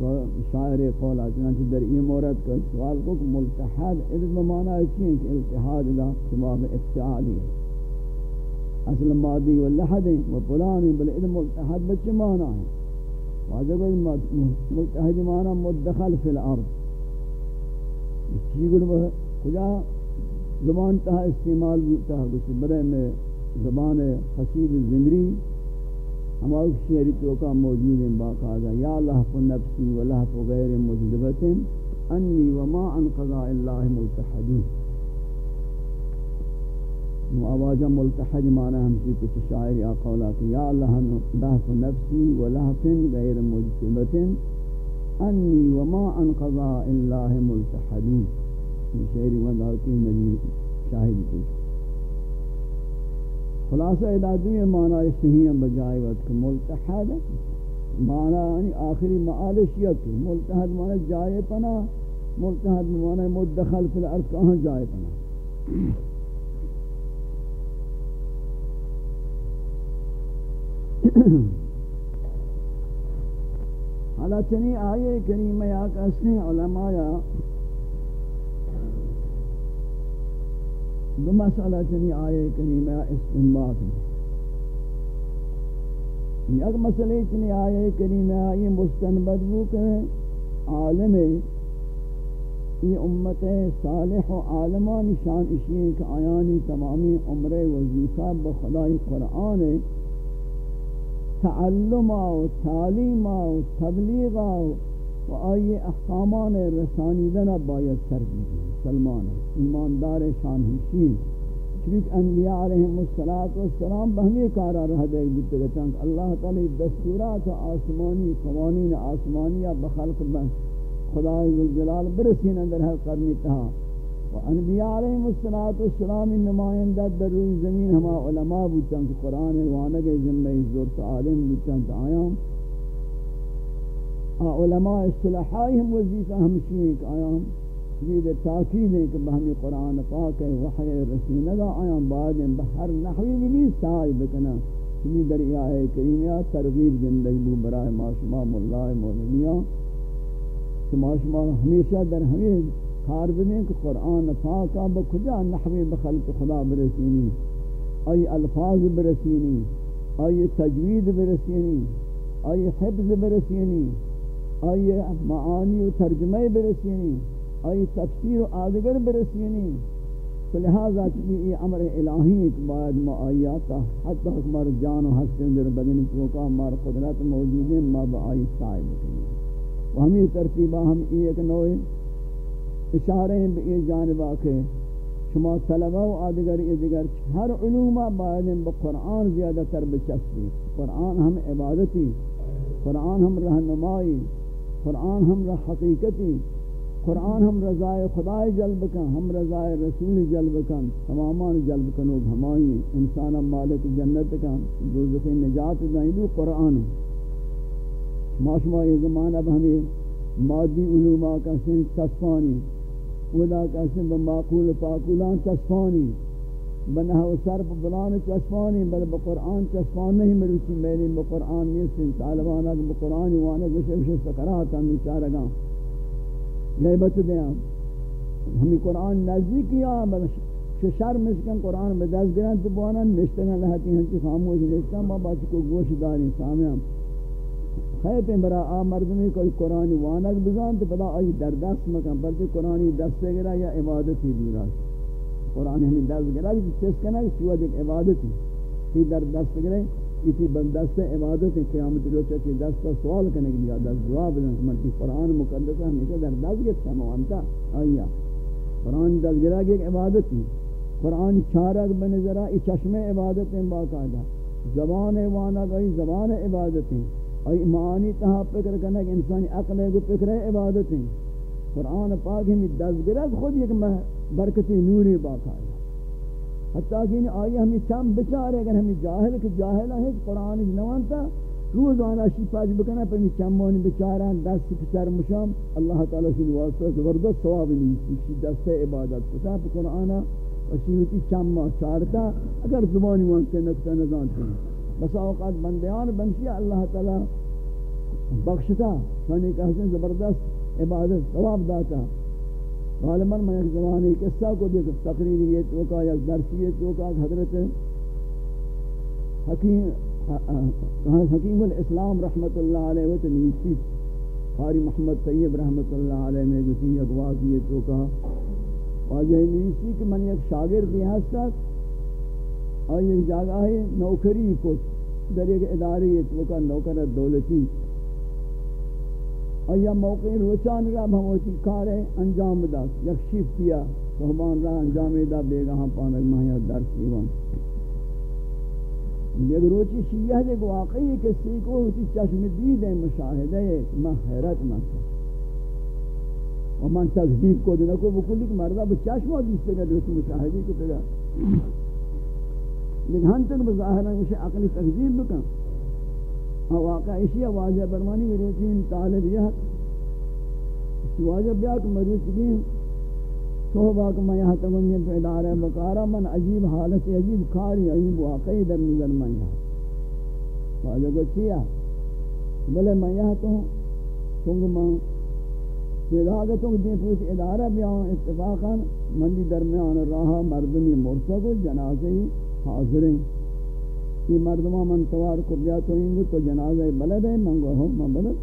شاعر قول چنانچہ در این مورد کا سوال کو کہ ملتحد علم معنی ہے کہ التحاد لا سباب افتعالی ہے اصل مادی واللحد و پلانی بل علم ملتحد بچ معنی ہے واضح واجب ملتحد معنی مدخل فی الارض. چیگر وہ کجا زبان تہا استعمال ہوتا ہے کچھ برے میں زبان حسیب زمری ہمارے شہری توقع موجود ہیں باقاعدہ، یا لحف نفسی و لحف غیر مجدبت انی وما عن قضاء اللہ ملتحدون. آوازہ ملتحد معنی ہم سے کچھ شاعر یا قولا کہ یا لحف نفسی و لحف غیر مجدبت انی وما عن قضاء اللہ ملتحدون. شہری وندارتی نبی شاہد کچھ خلاصہ ادادی معنی صحیح بجائے وقت ملتحد معنی یعنی آخری معالشیت ملتحد معنی جائے پنا ملتحد معنی مدخل فی الارض کہاں جائے پنا حالا چنی آئے کریمہ یا کسنے علماء دو مسئلہ چنی آئے کریمہ استنباط ہے یک مسئلہ چنی آئے کریمہ یہ مستنبت ہو کہ عالم یہ امت صالح و عالمان شان اشیئے کہ آیانی تمامی عمر وظیفہ بخدای قرآن تعلم و تعلیم و تبلیغ و آئی احکامان رسانیدن باید سر بھی سلمان ایماندار شان ہمشی چونکہ انبیاء علیہم السلام بہمی کارا رہ دے بیتگتاں کہ اللہ تعالی دستورات آسمانی، قوانین آسمانیہ بخلق بن خدا جلال برسین اندر ہے قرنی تہا و انبیاء علیہم السلام نمائندہ در روی زمین ہما علماء بوتاں کہ قرآن وانگ ذمہ زورت عالم بوتاں کہ آیام علماء اصطلاحائی ہم وزیفہ ہمشی ہیں کہ آیام یہ تاکید ہے کہ بہمی قرآن پاک ہے، وحی رسول لگا آیاں بعد ہیں، بہر نحوی بھی سائی بکنا۔ چمی در آئے کریمیہ ترغیب گندگی بو برائے معاشمہ مولائے مولویہ کہ معاشمہ ہمیشہ در ہمیں کار بنیں کہ قرآن پاکا بکجا نحوی بخلق خدا برسینی۔ آئی الفاظ برسینی، آئی تجوید برسینی، آئی حفظ برسینی، آئی معانی و ترجمہ برسینی۔ آئی تفسیر و آدگر برسینی تو لہذا چلی یہ عمر الہی ایک باید ما آیاتا حتی ہمار جان و حسن در بدن چوکا ہمار قدرت موجود ہیں ما با آئی سائے بکنی و ہمی ترتیبہ ہم ایک نوع اشارے ہیں بئی جانبہ کے شما طلبہ و آدگر ادگر ہر علومہ باید با قرآن زیادہ تر بچستی قرآن ہم عبادتی، قرآن ہم رہنمائی، قرآن ہم رہ حقیقتی۔ قرآن ہم رضائے خدا جلب کن، ہم رضائے رسول جلب کن، تمامان جلب کنو ہمائی انسان مالک جنت کن، دوزخ نجات دائیں دو قرآن ماشما یہ زمانہ اب ہمیں مادی علومہ کا سن تصفانی ودا کا سن بماقول پاکولان تصفانی بنہو صرف بلان چسپانی، بل بقرآن چسپان نہیں مروچی میری بقرآن نیستن طالبانا بقرآن وانا گوشے گوشے سکراتا نیچارگاں غیبت دیں ہمیں قرآن نزدیک کیا بل شر مشکن قرآن میں دست گرن تو بوانا نشتگن لہتی ہیں کہ خاموش نشتن بابا چکو گوش داری سامنے ہم۔ برا آ مردمی کوئی قرآن وانک بزان تو پدا آئی در دست مکن، بلکہ قرآنی دست گرا یا عبادتی دورا قرآن ہمیں دست گرا کہ چیز کنا چوہ دیکھ عبادتی۔ تی در دست گرے اسی بندست عبادت قیامت روچہ کی دست سوال کرنے کے لیے دست جواب دیں مرکی قرآن مقدس ہمیشہ در دست گرتا موانتا آئیا قرآن دست گرا کہ ایک عبادت تھی قرآن چارک بنظرہ ای چشم عبادتیں باقاعدہ۔ زبان وانا گئی، زبان عبادتیں ای معانی تہا فکر کرنا کہ انسانی عقل ہے کو فکر عبادتیں قرآن پاک ہمیں دست گرا خود ایک برکتی نوری باقاعدہ۔ حتیٰ کہ آئی ہمیں چم بچارے، اگر ہمیں جاہل، کہ جاہل ہے قرآن جنوانتا روز آنا شفاج بکنا، پر ہمیں چمانی بچاران دست پسر مشام، اللہ تعالیٰ سے واسطہ زبردست ثواب نہیں اسی دست عبادت کتا پر قرآن وشیوتی چم چارتا، اگر زبانی وانتے نکتا نزانتے ہیں بس اوقات بندیان بنشی اللہ تعالیٰ بخشتا فانی کہتے ہیں زبردست عبادت، ثواب داتا. غالباً میں ایک زمانے قصہ کو دیکھ، تقریری یہ توکا یا درسی یہ توکا حضرت حکیم ہاں، حکیم الاسلام رحمت اللہ علیہ و تنیسی قاری محمد طیب رحمت اللہ علیہ میں گسی اقواز یہ توکا واجہ نیسی کہ من ایک شاگرد یہ ہستا اور ایک جاگہ ہے نوکری کو، در ایک اداری یہ توکا نوکر دولتی۔ آیا موقع روچان را بھموتی کار انجام دا، یک شیف کیا صحبان را انجام دا بیگا ہم پانک ماہیا درس ایوان یک روچی شیعہ دیکھ واقعی کسی کو ہوتی چشم دید ہے، مشاہدہ ہے میں حیرت من و من تقدیب کو دینا کو، بکلی کہ مردہ بچشم ہو دیستے گا دوستی مشاہدی کو تگا لیکن ہم تک بظاہرہ مجھے عقلی تقدیب بکن۔ واقع اشیاء واجہ برمانی میں رہتی ہیں، طالب یہ واجہ بیاک مروچ گیم صحبہ کہ میں یہاں تمہیں پیدا رہے بکارا من عجیب حالت، عجیب کاری، عجیب واقعی در نظر من یہاں واجہ کو چیا بلے میں یہاں تو ہوں، تنگ ماں پیدا کہ تنگ دیں پوچھ ادارہ بیاں اتفاقا، مندی درمیان راہ مردمی مرسا کو حاضریں یہ مردمہ من توار کو بیا تو انگو تو جنازہ بلد ہے منگو ہم من بلد.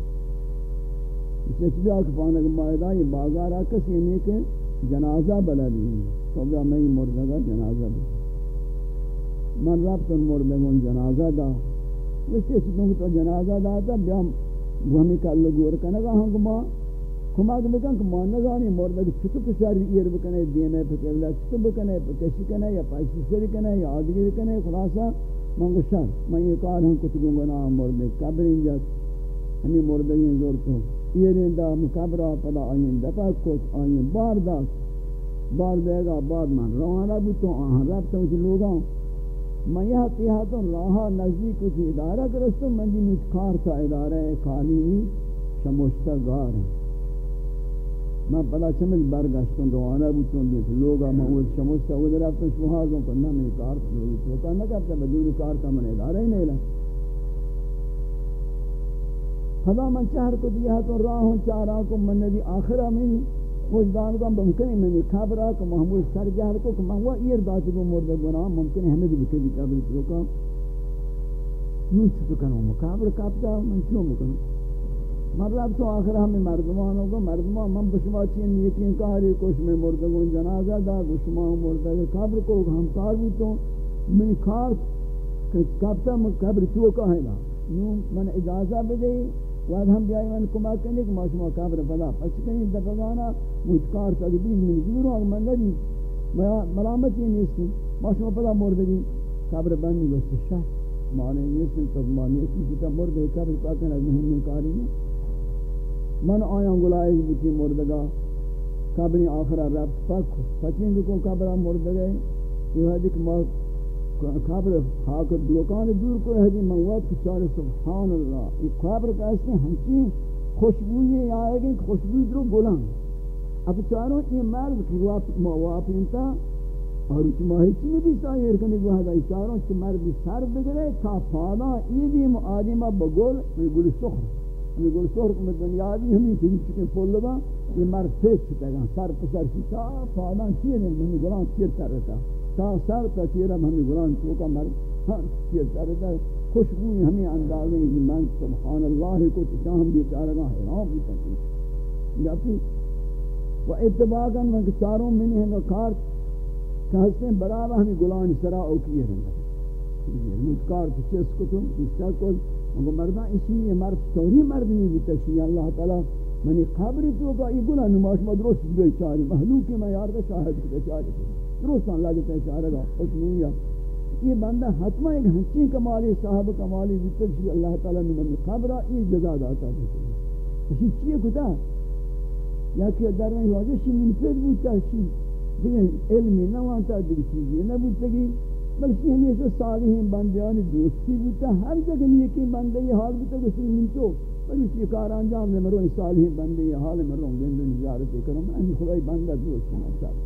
اس نے چلی آکھ پانک مائدہ، یہ بازار آکس یہ نہیں کہ جنازہ بلد ہے تو بیا میں مردگا جنازہ بلد من رب تن مردگون جنازہ دا۔ اس نے چلی تو جنازہ دا تا، بیا ہمیں کل گور کنگا ہنگ ما کمک بکن کہ مان نگانی مورد اگر چھتو پسر ایر بکنے دینے پکے ولا چھتو بکنے، پکشی کنے، یا پایسی سری کنے، یا آدگی کنے خلاصا من گوشن من یہ کار ہم کچھ گونگا نا مورد قبر انجاز ہمیں مورد این زور تو. ایرین دا مقبرہ پدا آئین دفع کت آئین بار دا بار دے گا بعد من. روانا بھی تو آہاں رب تو مجھے لوگاں میں یہ حقیقت راہا نزدیک کچھ ادارہ کرستوں من جی مجھ کار تا ادارہ ہے خالی شمشتہ گار ہے میں پدا چمل برگشتوں روانہ بوتوں دی لوگا میں وہ شموستا وہ رفتن شوہازوں کو نہ میں کار لوگی چوکا نہ کرتا بدون کار تا من ادارہ ہی نہیں لیں من چہر کو دیا تو راہوں چارا کو من ندی آخرہ میں وجدان کو ممکن ہے میں خبرہ کو محمود سر جہر کو کہ میں وہ ایر دات کو مرد گناہ ممکن ہے ہمیں بھی بکے بھی قبل چوکا یوں چھتو کنو مقابر کابتا من کیوں مکنو مرد تو آخر ہمیں مردمانوں کو مردمان، من بشما چین یقین کاری کش میں مردگون جنازہ دا بشما مردگ قبر کو ہم کار بھی تو من کار کب تا من قبر تو کہیں گا یوں من اجازہ بدے واد ہم بیائی من کما کرنے کہ ما شما قبر فلا پس کہیں دفگانا مجھکار تقبیل من ضرور آگا من ندی ملامت یہ نیستی ما شما پلا مردگی قبر بندی گوشت شاہ مانے نیستی تو مانے نیستی کہ مردگی قبر پاکن از مہمی کاری نہیں۔ من آیاں گلائش بچی مردگا، قبری آخرہ رب پک پچین کو قبرہ مردگا یہ ہے کہ ما قبر خاک دوکان دور کو ہے من وقت چارے سبحان اللہ۔ یہ قبر کا اس میں ہنچی خوشبوئی آئے گی خوشبوئی درو گلان اب چاروں یہ مرد کی واپینتا اور اس ماہی چیزی بھی سائر کرنے کو ہے، چاروں چی مرد سر بگرے تا پادا یہ بھی آدمہ بگل گل سخر ہمیں گل سور میں دنیا بھی ہمیں تھی چکے پول لگا یہ مر پیچ چکے گا سر پسر کی تا پادان چیئے نہیں ہمیں گلان چیر کر رہتا تا سر تا چیرہ ہمیں گلان چوکا مر ہاں چیر کر رہتا خوشبوئی ہمیں اندازیں کہ من سبحان اللہ کو چاہ ہم بیچارہ گا حیران بھی تکی یا پھر و اتباقا من چاروں میں نہیں ہیں کار کہتے ہیں برابر ہمیں گلان سرا اوکیے رہے ہیں کار چیز کو تم اس کا کوئی مگو مردان اسی یہ مرد توری مرد نہیں بودتا شیئی اللہ تعالی منی قبری تو کا یہ گناہ نماش ما درست بے چاری محلوکی میں یارد شاہد بے چاری درست اللہ جتا چارے گا خوش نہیں یا. یہ بندہ حتمہ ایک ہنچین کمالی، صاحب کمالی بودتا شیئی اللہ تعالی نے منی قبرہ یہ جزا داتا بودتا اسی چیئے کتا یا کہ در میں واجہ شیئی من پید بودتا شیئی دیکھیں علمی نوانتا دیکھ چیزی نبودتا گی بلکہ ہمیشہ صالحین بندیان دوستی بودتا ہر جگہ نیکی بندے یہ حال بودتا کسی من تو. بلکہ یہ کار انجام دے مرو صالحین بندے یہ حال مرو گندن نجارت کرو میں ہمی خدای بندہ دوست ہوں سب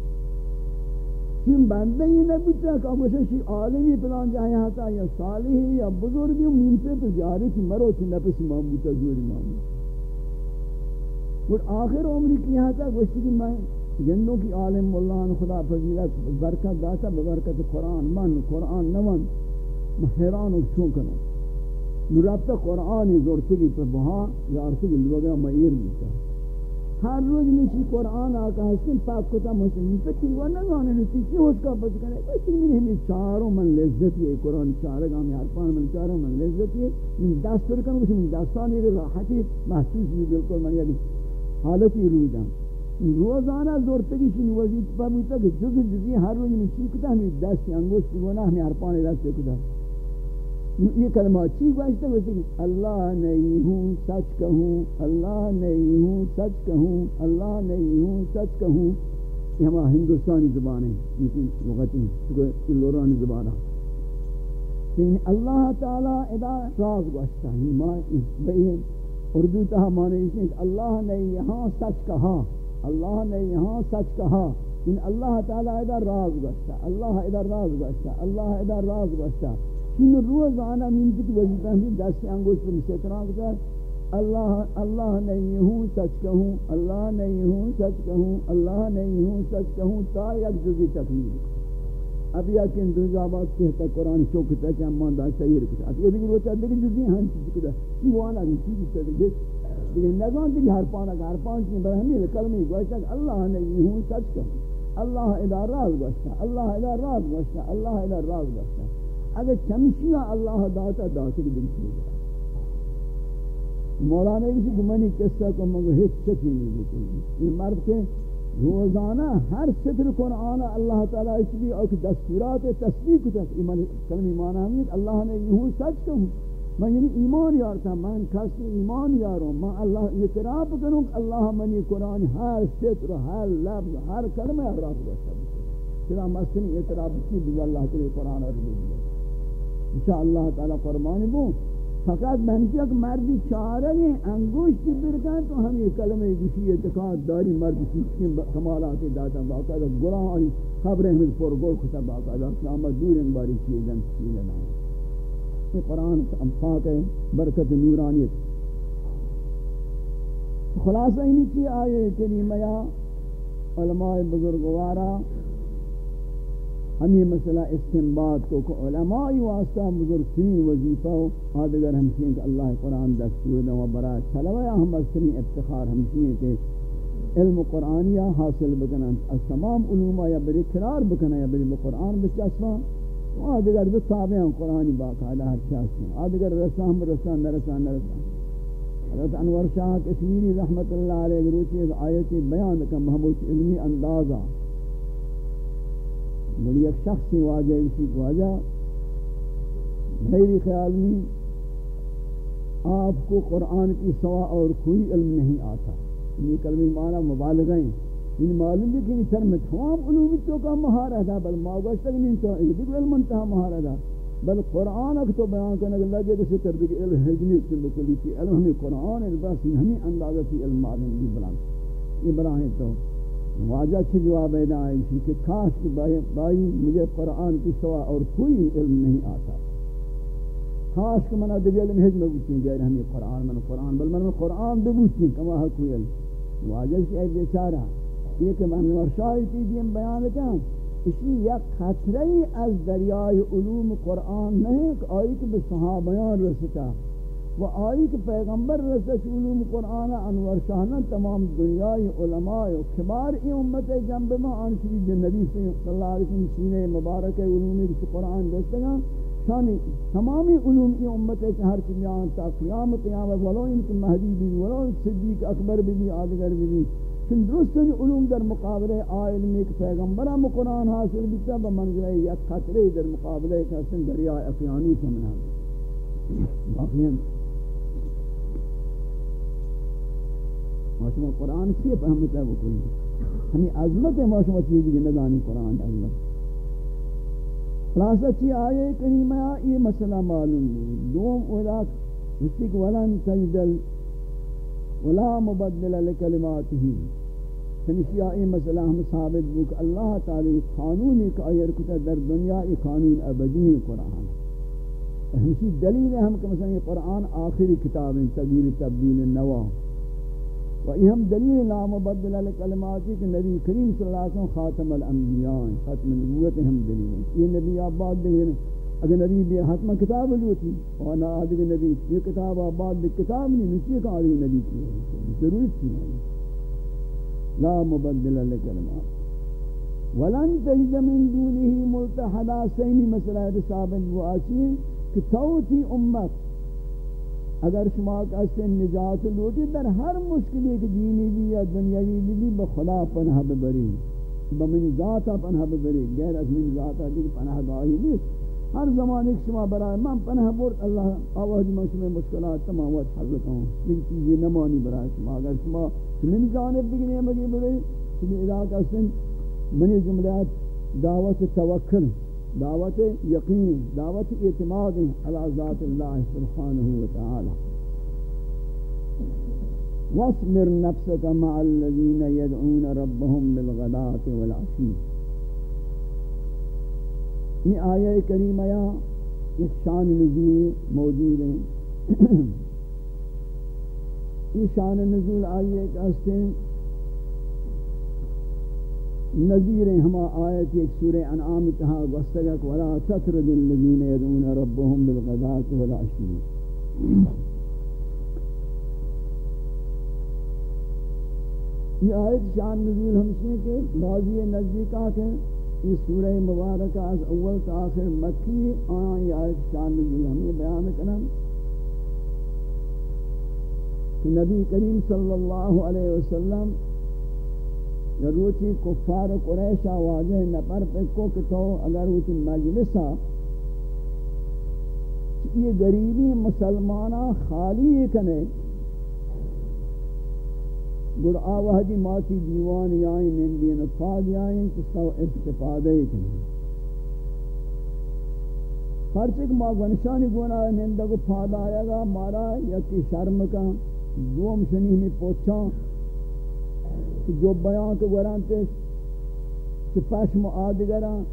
چون بندے یہ نبودتا کہ اب شی عالمی پلان جائے ہاتا یا صالحی یا بزرگی من سے تو جارت مرو چی نفس امام بودتا زوری امام اور آخر عمری کی ہاتا گوشتی کہ میں جنوں کی عالم اللہ خدا فضیلت برکت داتا ببرکت قرآن من، قرآن نمن حیران و چون کنو نرابطہ قرآن زورتگی پر بہا، یا ارتگی لوگا معیر بیتا۔ ہر روز نیچی قرآن آکا حسن پاک کتا مسلم پتی و نگانے نیچی چی ہوش کا پتی کنے پتی من ہمیں چاروں من لذت یہ قرآن چارگا میں ہر من چاروں من لذت یہ۔ من دستور کنو کسی من دستانی راحتی محسوس بھی بالکل من یعنی حالتی روی دام روزانہ زورتگی چنی وزید پا بودتا کہ جز جزی ہر روز میں چی کتا ہمیں دستی انگوشت گونا ہمیں ہر پانے دستی کتا یہ کلمہ چی گوشتا گوشتا کہ اللہ نہیں ہوں سچ کہوں اللہ نہیں ہوں سچ کہوں اللہ نہیں ہوں سچ کہوں یہ ہمارا ہندوستانی زبان ہے یہ کی لغتی چکہ لورانی زبان ہے یعنی اللہ تعالی ادا راز گوشتا ہے اردو تہا مانے کہ اللہ نے یہاں سچ کہا اللہ نے یہاں سچ کہا، ان اللہ تعالی ادھر راز گشتا اللہ ادھر راز گشتا اللہ ادھر راز گشتا ان روز آنا منتی کی وظیفہ ہمیں دست انگوش پر مستران کتا اللہ اللہ نہیں ہوں سچ کہوں، اللہ نہیں ہوں سچ کہوں، اللہ نہیں ہوں سچ کہوں تا یک جزی تکمیل۔ اب یا کہ دو جابات کہتا قرآن چوکتا چاہم ماندہ شہیر کتا۔ اب یہ دیکھ روچا دیکھ جزی ہم چیز کتا۔ کی وانا بھی چیز کتا دیکھ لیکن نگان دیگه ہر پانا ہر پان چیز برای ہمیں کلمی گوشتا کہ اللہ نے یہ ہوں سچ کہوں اللہ ادا راز گوشتا اللہ ادا راز گوشتا اللہ ادا راز گوشتا اگر چمشیاں اللہ داتا داتا کی دل چیز مولانا کسی کہ منی قصہ کو منگو ہیچ چکی نہیں بکنی یہ مرد کے روزانہ ہر ستر قرآن اللہ تعالیٰ اس لیے اور دستورات، تصدیق کو تک ایمان کلمی معنی ہم اللہ نے یہ سچ کہوں میں یعنی ایمان یارتا میں کسی ایمان یاروں؟ میں اللہ اعتراف کروں کہ اللہ منی قرآن ہر ستر ہر لفظ، ہر کلمہ اعراف اچھا باشا چرا مستنی اعتراف کی بھی اللہ تعالیٰ قرآن اور انشاءاللہ تعالیٰ قربانی بوں فقط منشی ایک مردی چارہ ہیں، انگوشت برکن تو ہم یہ کلمہ گوشی اعتقاد داری مرد کی کمالات داتا باقاعدہ گلان آئی خبر احمد پر گل خطا باقاعدہ، قیامت دور ان باری چیزن چیزن یہ قرآن پاک ہے برکت نورانیت خلاصہ ہی نہیں چی آئے کریمہ یا علماء بزرگوارا ہمیں مسئلہ استنباد کو کہ علماء واسطہ بزرگ بزرگترین وظیفہ ہو۔ آدھگر ہمشین کہ اللہ قرآن دستور دیں و برای طلبہ یا ہم بسترین افتخار ہمشین کہ علم قرآنیہ حاصل بکنن، از تمام علومہ یا بری قرار بکنن یا بری قرآن بچسبا آدھگر بھی تابعان قرآنی باقاعدہ ہر چاس ہیں آدھگر رسان ہم رسان نرسان نرسان حضرت انور شاہ کشمیری رحمت اللہ علیہ روچی آیتی بیان کا محبوب علمی اندازہ. بڑی ایک شخص ہی واجہ اسی کو واجہ. میری خیال میں آپ کو قرآن کی سوا اور کوئی علم نہیں آتا. یہ کلمی معنی مبالغہ ہیں. ان معلوم بھی کہ نہیں سر میں تمام علوم تو کا مہارت ہے بل ماغوش تک نہیں تو یہ بھی علم انتہا مہارت ہے بل قرآن اک تو بیان کرنے لگے کسی تر دیکھ علم حجنی سے بکلی تھی علم؟ ہمیں قرآن ہے بس ہمیں اندازہ تھی علم معلوم بھی بلان. یہ بلائیں تو. واجہ چھ جواب ہے نا ہے کہ کاش کہ بھائی مجھے قرآن کی سوا اور کوئی علم نہیں آتا. کاش کہ منا دیگر علم ہج میں بوچیں گئے ہمیں قرآن. من قرآن. بل من قرآن دے بوچیں کما ہے کوئی علم. واجہ سے اے بیچارہ یہ کہ من ورشاہی چیزیں بیان کیا اسی یک خطرہی از دریائے علوم قرآن نہیں کہ آئی کہ بصحابیان رستا و آئی کہ پیغمبر رسش علوم قرآن انور شاہنا تمام دنیای علماء و کبار ای امت جنب ما آنچوی جن نبی صلی اللہ علیہ وسلم سینہ مبارک علومی کسی قرآن دستگا شانی، تمامی علوم ای امت ہے کہ ہر چمیان تا قیام قیامت ولو ان کی مہدی بھی ولو صدیق اکبر بھی بھی آدگر بھی بھی کن درست علوم در مقابلے آئل میں ایک پیغمبرہ قرآن حاصل بیتا بمنزلہ یک خطرے در مقابلے کہ سن دریائے اقیانی سمنا باقیاں۔ ماشما قرآن کی فهمت ہے وہ کلی ہمیں عظمت ہے ماشما چیز کی نگانی قرآن عظمت خلاصہ چی آئے کریمہ یہ مسئلہ معلوم دوم اولاک مستق ولن تجدل ولا مبدل لکلماته. یعنی تنشی آئی مسئلہ ہم ثابت بک اللہ تعالی قانون ایک آئیر کتا در دنیا ای قانون ابدی قرآن. ہمشی دلیل ہے ہم کہ مثلا یہ قرآن آخری کتاب ہے، تغییر تبدیل نوا. و یہ ہم دلیل لا مبدل لکلماتی کہ نبی کریم صلی اللہ علیہ وسلم خاتم الانبیاء ختم نبوت ہم دلیل ہیں. یہ نبی آباد دیکھیں اگر نبی بھی حتم کتاب لیوتی اور نہ آدھے نبی یہ کتاب آباد بھی کتاب نہیں نچی کہ آدھے نبی کی۔ ضرورت تھی۔ لا مبدل لکلمات ولن تجد من دونه ملتحدا سینی مسئلہ ثابت وہ آچی کہ توتی امت، اگر شما کسی نجات لوٹی، در ہر مشکلی کہ دینی بھی یا دنیاوی بھی بھی بخدا پناہ ببری۔ بمن ذاتا پناہ ببری، غیر از من ذاتا دیکھ پناہ گاہی بھی۔ ہر زمان ایک شما برای من پناہ بورت اللہ آواز من شما مشکلات تمام وقت حل کروں لیکن چیزی نمانی برای شما۔ اگر شما من جانب بگنی مگی بری شما علاقہ سن منی جملات دعوت توکل، دعوت یقین، دعوت اعتماد علی ذات اللہ سبحانہ وتعالی۔ واصبر نفسك مع الذين يدعون ربهم بالغداة والعشي یہ آیہ کریمہ یا اس شان نزول موجود ہیں۔ یہ شان نزول آئیے کہ اس نذیر ہما آیت ایک سورہ انعام کہا وستگک ولا تترد الذین يدعون ربهم بالغداة والعشی یہ آیت شان نزول ہمشنے کے بعضی نزدیکات ہیں۔ یہ سورہ مبارکہ از اول تا آخر مکی آن یہ آیت شان نزول ہمیں بیان کرنا کہ نبی کریم صلی اللہ علیہ وسلم روچی کفار قریش واجہ نپر پہ کو کہ تو اگر روچی مجلسہ یہ غریبی مسلمانہ خالی کنے۔ گر آوہدی ماتی دیوان یائیں نندین فاد یائیں کہ سو استفادہ کنے ہر چک ما گنشانی گونا نندہ کو پھاد آیا گا، مارا یکی شرم کا، دوم شنی میں پوچھا جو بیان کے گوران تے کہ پشم آدگران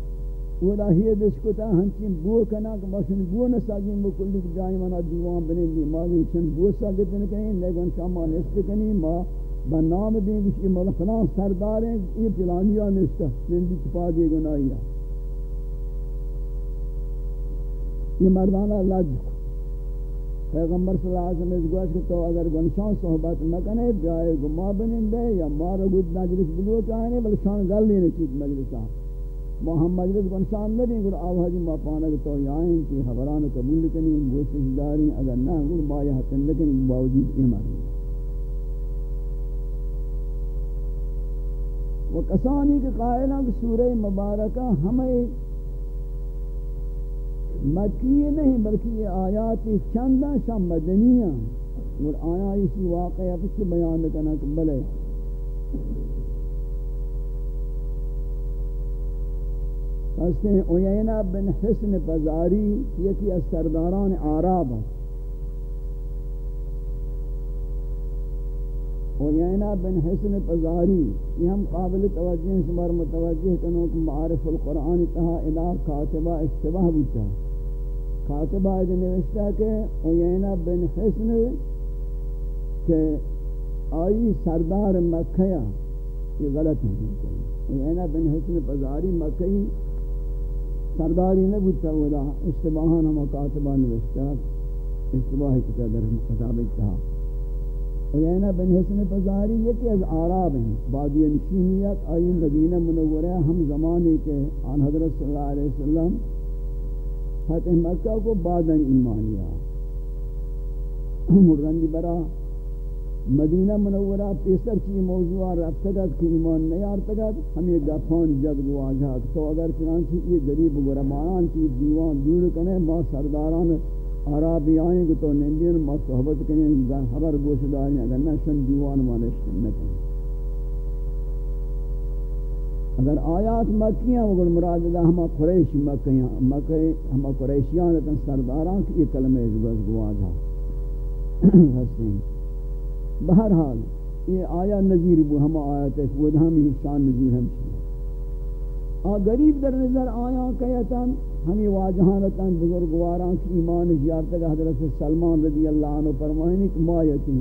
ولا ہی دش کتا ہنچین بو کنا کہ باشن بو نہ ساگین بو جائیں منا دیوان بنے دی مالی چن بو ساگت نہ کہیں، لیکن شاما نشت کنی ما بنام دیں کہ مل فلان سردار ہیں یہ پلانیا نشتا زندگی چپا دے گناہی یہ مردانہ لج پیغمبر صلی اللہ علیہ وسلم اس گوش کہ تو اگر گنشان صحبت مکنے جائے گما بنندے یا مارا گود مجلس بلو چاہنے بل شان گل نہیں چیز مجلس مجلسا محمد مجلس گنشان نہیں گر آوازی ما پانک تو یائیں کی خبران قبول کنی گوشش داری اگر نہ گر با یہ حتن لکنی باوجود یہ مرد وہ کسانی کے قائلہ کہ سورہ مبارکہ ہمیں مکی نہیں، بلکہ یہ آیات چندہ شاہ مدنیاں اور آیا اسی واقعہ پس بیان کرنا کہ بلے۔ پس اوینا بن حسن پزاری، یکی از سرداران عراب اوینا بن حسن پزاری، یہ ہم قابل توجہ شمار متوجہ کنو کہ معارف القرآن تہا الہ کاتبہ اشتباہ بچا ہے۔ کاتب نوشتا کہ اوینا بن حسن کہ آئی سردار مکہ یہ غلط ہے۔ اوینا بن حسن پزاری مکہ سرداری نبوتا ودا اشتباہان ہم کاتبہ نوشتا اشتباہ کتا در کتاب اتحا اوینا بن حسن پزاری یہ کہ از عراب ہیں. بادی نشینیت آئی مدینہ منورہ ہم زمانے کے آن حضرت صلی اللہ علیہ وسلم فتح مکہ کو بعدن ایمانیا مرندی برا مدینہ منورہ پیسر کی موضوع رفتگت کی ایمان نیارتگت ہمیں گفان جد گواجہ تو اگر چنانچہ یہ جریب گرمانان کی دیوان دور کنے ما سرداران عرابی آئیں گے تو نندین، ما صحبت کریں کنے خبر گوشت داریں اگر نہ شن دیوان ما نشکن نکن اگر آیات مکیاں مگر مراد دا ہما قریش مکیاں مکہ ہما قریشیان تن سرداران کی یہ کلمہ ازگوز گواجا حسین بہرحال یہ آیا نظیر بو ہما آیت ایک وہ ہمی شان نظیر ہم چھے آ، غریب در نظر آیا کہتا ہمی واجہانتا بزرگواران کی ایمان زیارت حضرت سلمان رضی اللہ عنہ فرمائنی کہ ما یتیم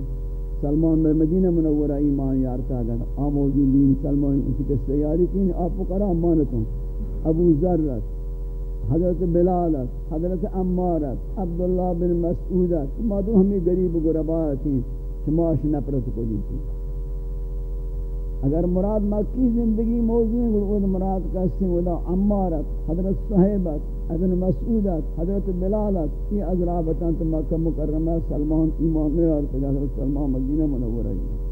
سلمان میں مدینہ منورہ ایمان یارتا اگر آموزی دین سلمان اسی کے سیاری کین آپ فقرا مانتوں ابو ذرت حضرت بلالت حضرت امارت عبداللہ بن مسعودت ما دو ہمیں غریب غربات ہیں شماش نپرت کو دیتی اگر مراد مکی زندگی موضوع ہے مراد کا سے ودا عمارت حضرت صہیبت ابن مسعودت حضرت بلالت یہ ازرابتان تو مکہ مکرمہ سلمان ایمان نے اور حضرت سلمان مدینہ منورہ ہے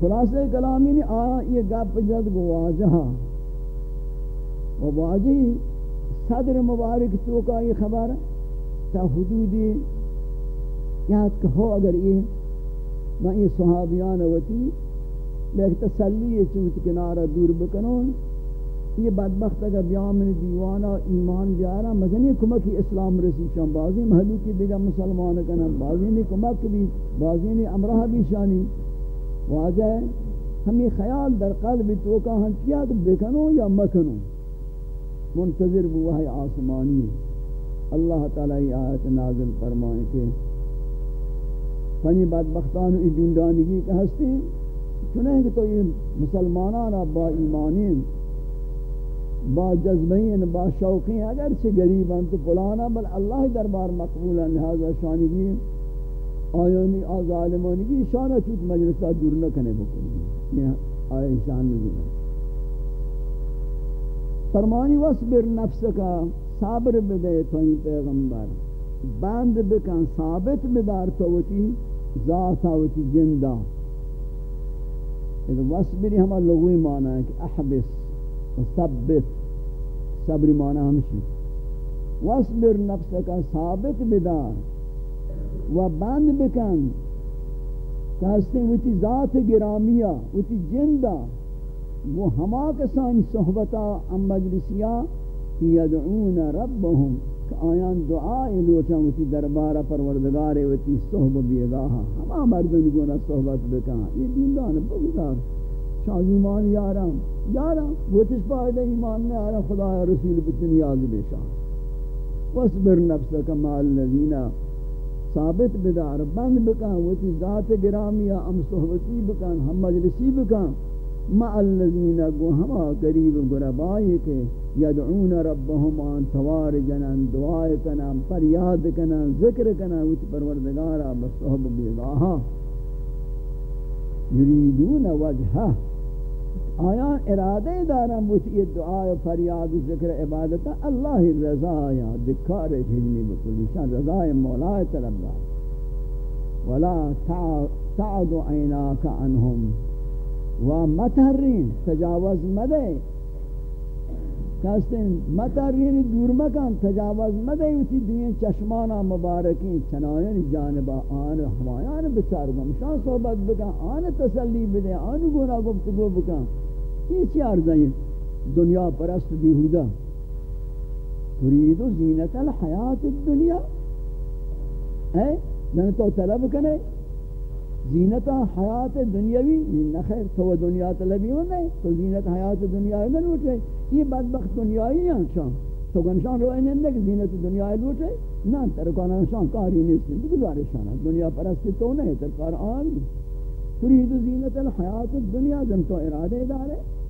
خلاصہ کلامی نے آیا یہ گپ جد گو واجہا و واجہی صدر مبارک تو کا یہ خبر، تا حدودی یاد کہو اگر یہ میں یہ صحابیان ہوتی لیکن تسلی یہ چوت کنارہ دور بکنون یہ بدبخت اگر بیامن دیوانا ایمان بیارا مزنی کمکی اسلام رسی شان، بازی محلو کی دیگا مسلمان کنن، بازی نے کمک بھی، بازی نے امرہ بھی شانی. واجہ ہے؟ ہمیں خیال در قلب توکا ہم کیا کہ بکنو یا مکنو منتظر بوہی آسمانی. اللہ تعالی آیت نازل فرمائے کہ فنی بدبختان ای جندانگی کا ہستے ہیں چنہیں کہ تو یہ مسلمانان با ایمانین با جذبین، با شوقین، اگر سے غریبان تو پلانا بل اللہ دربار مقبول مقبولا لہذا شانگی آیانی آظالمانگی شانہ چوت مجلسہ دور نہ کنے بکنی یہ آئے شان نزول فرمانی وصبر نفس کا صابر بدے تو پیغمبر۔ بند بکن، ثابت بدار تو توتی ذات ہوتی جندہ اذا وصبری ہمارا لغوی معنی ہے کہ احبس۔ ثبت. صبری معنی ہمشی وصبر نفس کا ثابت بدار. و بند بکن. کہستے ہیں ویتی ذات گرامیہ ویتی جندہ. وہ ہما کسانی صحبتا ام مجلسیہ یدعون ربهم آیان دعائی لوٹا وتی دربارہ پروردگار وتی صحبت بیگاہا ہما مردن گونا صحبت بکا یہ دیندان بگدار شاہ ایمان یارم یارم وتش فائدہ ایمان میں آرہ خدا رسول بچن یاد بیشا واسبر نفسك مع الذين ثابت بدار. بند بکن وتی ذات گرامی ام صحبتی بکن ہم مجلسی بکن. مع الذين ہما قریب غربائی کے یدعون ربهم ان توار جنان دعائے کنن، فریاد کنن، ذکر کنن. وچ پروردگارا بصحب بیگاہا یریدون وجہہ آیا ارادے دارم وچ یہ دعا و فریاد و ذکر عبادت اللہ رضا یا دکار ہجنی بکلی شان رضا مولا طلب ولا تعد عیناک عنهم و مترین تجاوز مدے کہتے ہیں مترین یعنی دور مکان، تجاوز مدے اسی دین چشمانا مبارکین چنائن جانبا آن ہمایان بچار گم شان صحبت بکن، آن تسلی بدے آن گونا گفتگو بکن. یہ چیار دیں دنیا پرست بیہودہ ترید زینت الحیات الدنیا. ہے جن تو طلب کنے زینت حیات دنیاوی، نخیر، تو دنیا طلبی ہو نہیں تو زینت حیات دنیاوی نہ لوٹے یہ بدبخت دنیاوی ہیں شان تو گنشان رو این اندک زینت دنیای لوٹے نہ ترکان شان کاری نیستی بگذار شان دنیا پرستی تو نہیں ترکار آن. ترید زینت الحیات الدنیا جن تو ارادے دارے.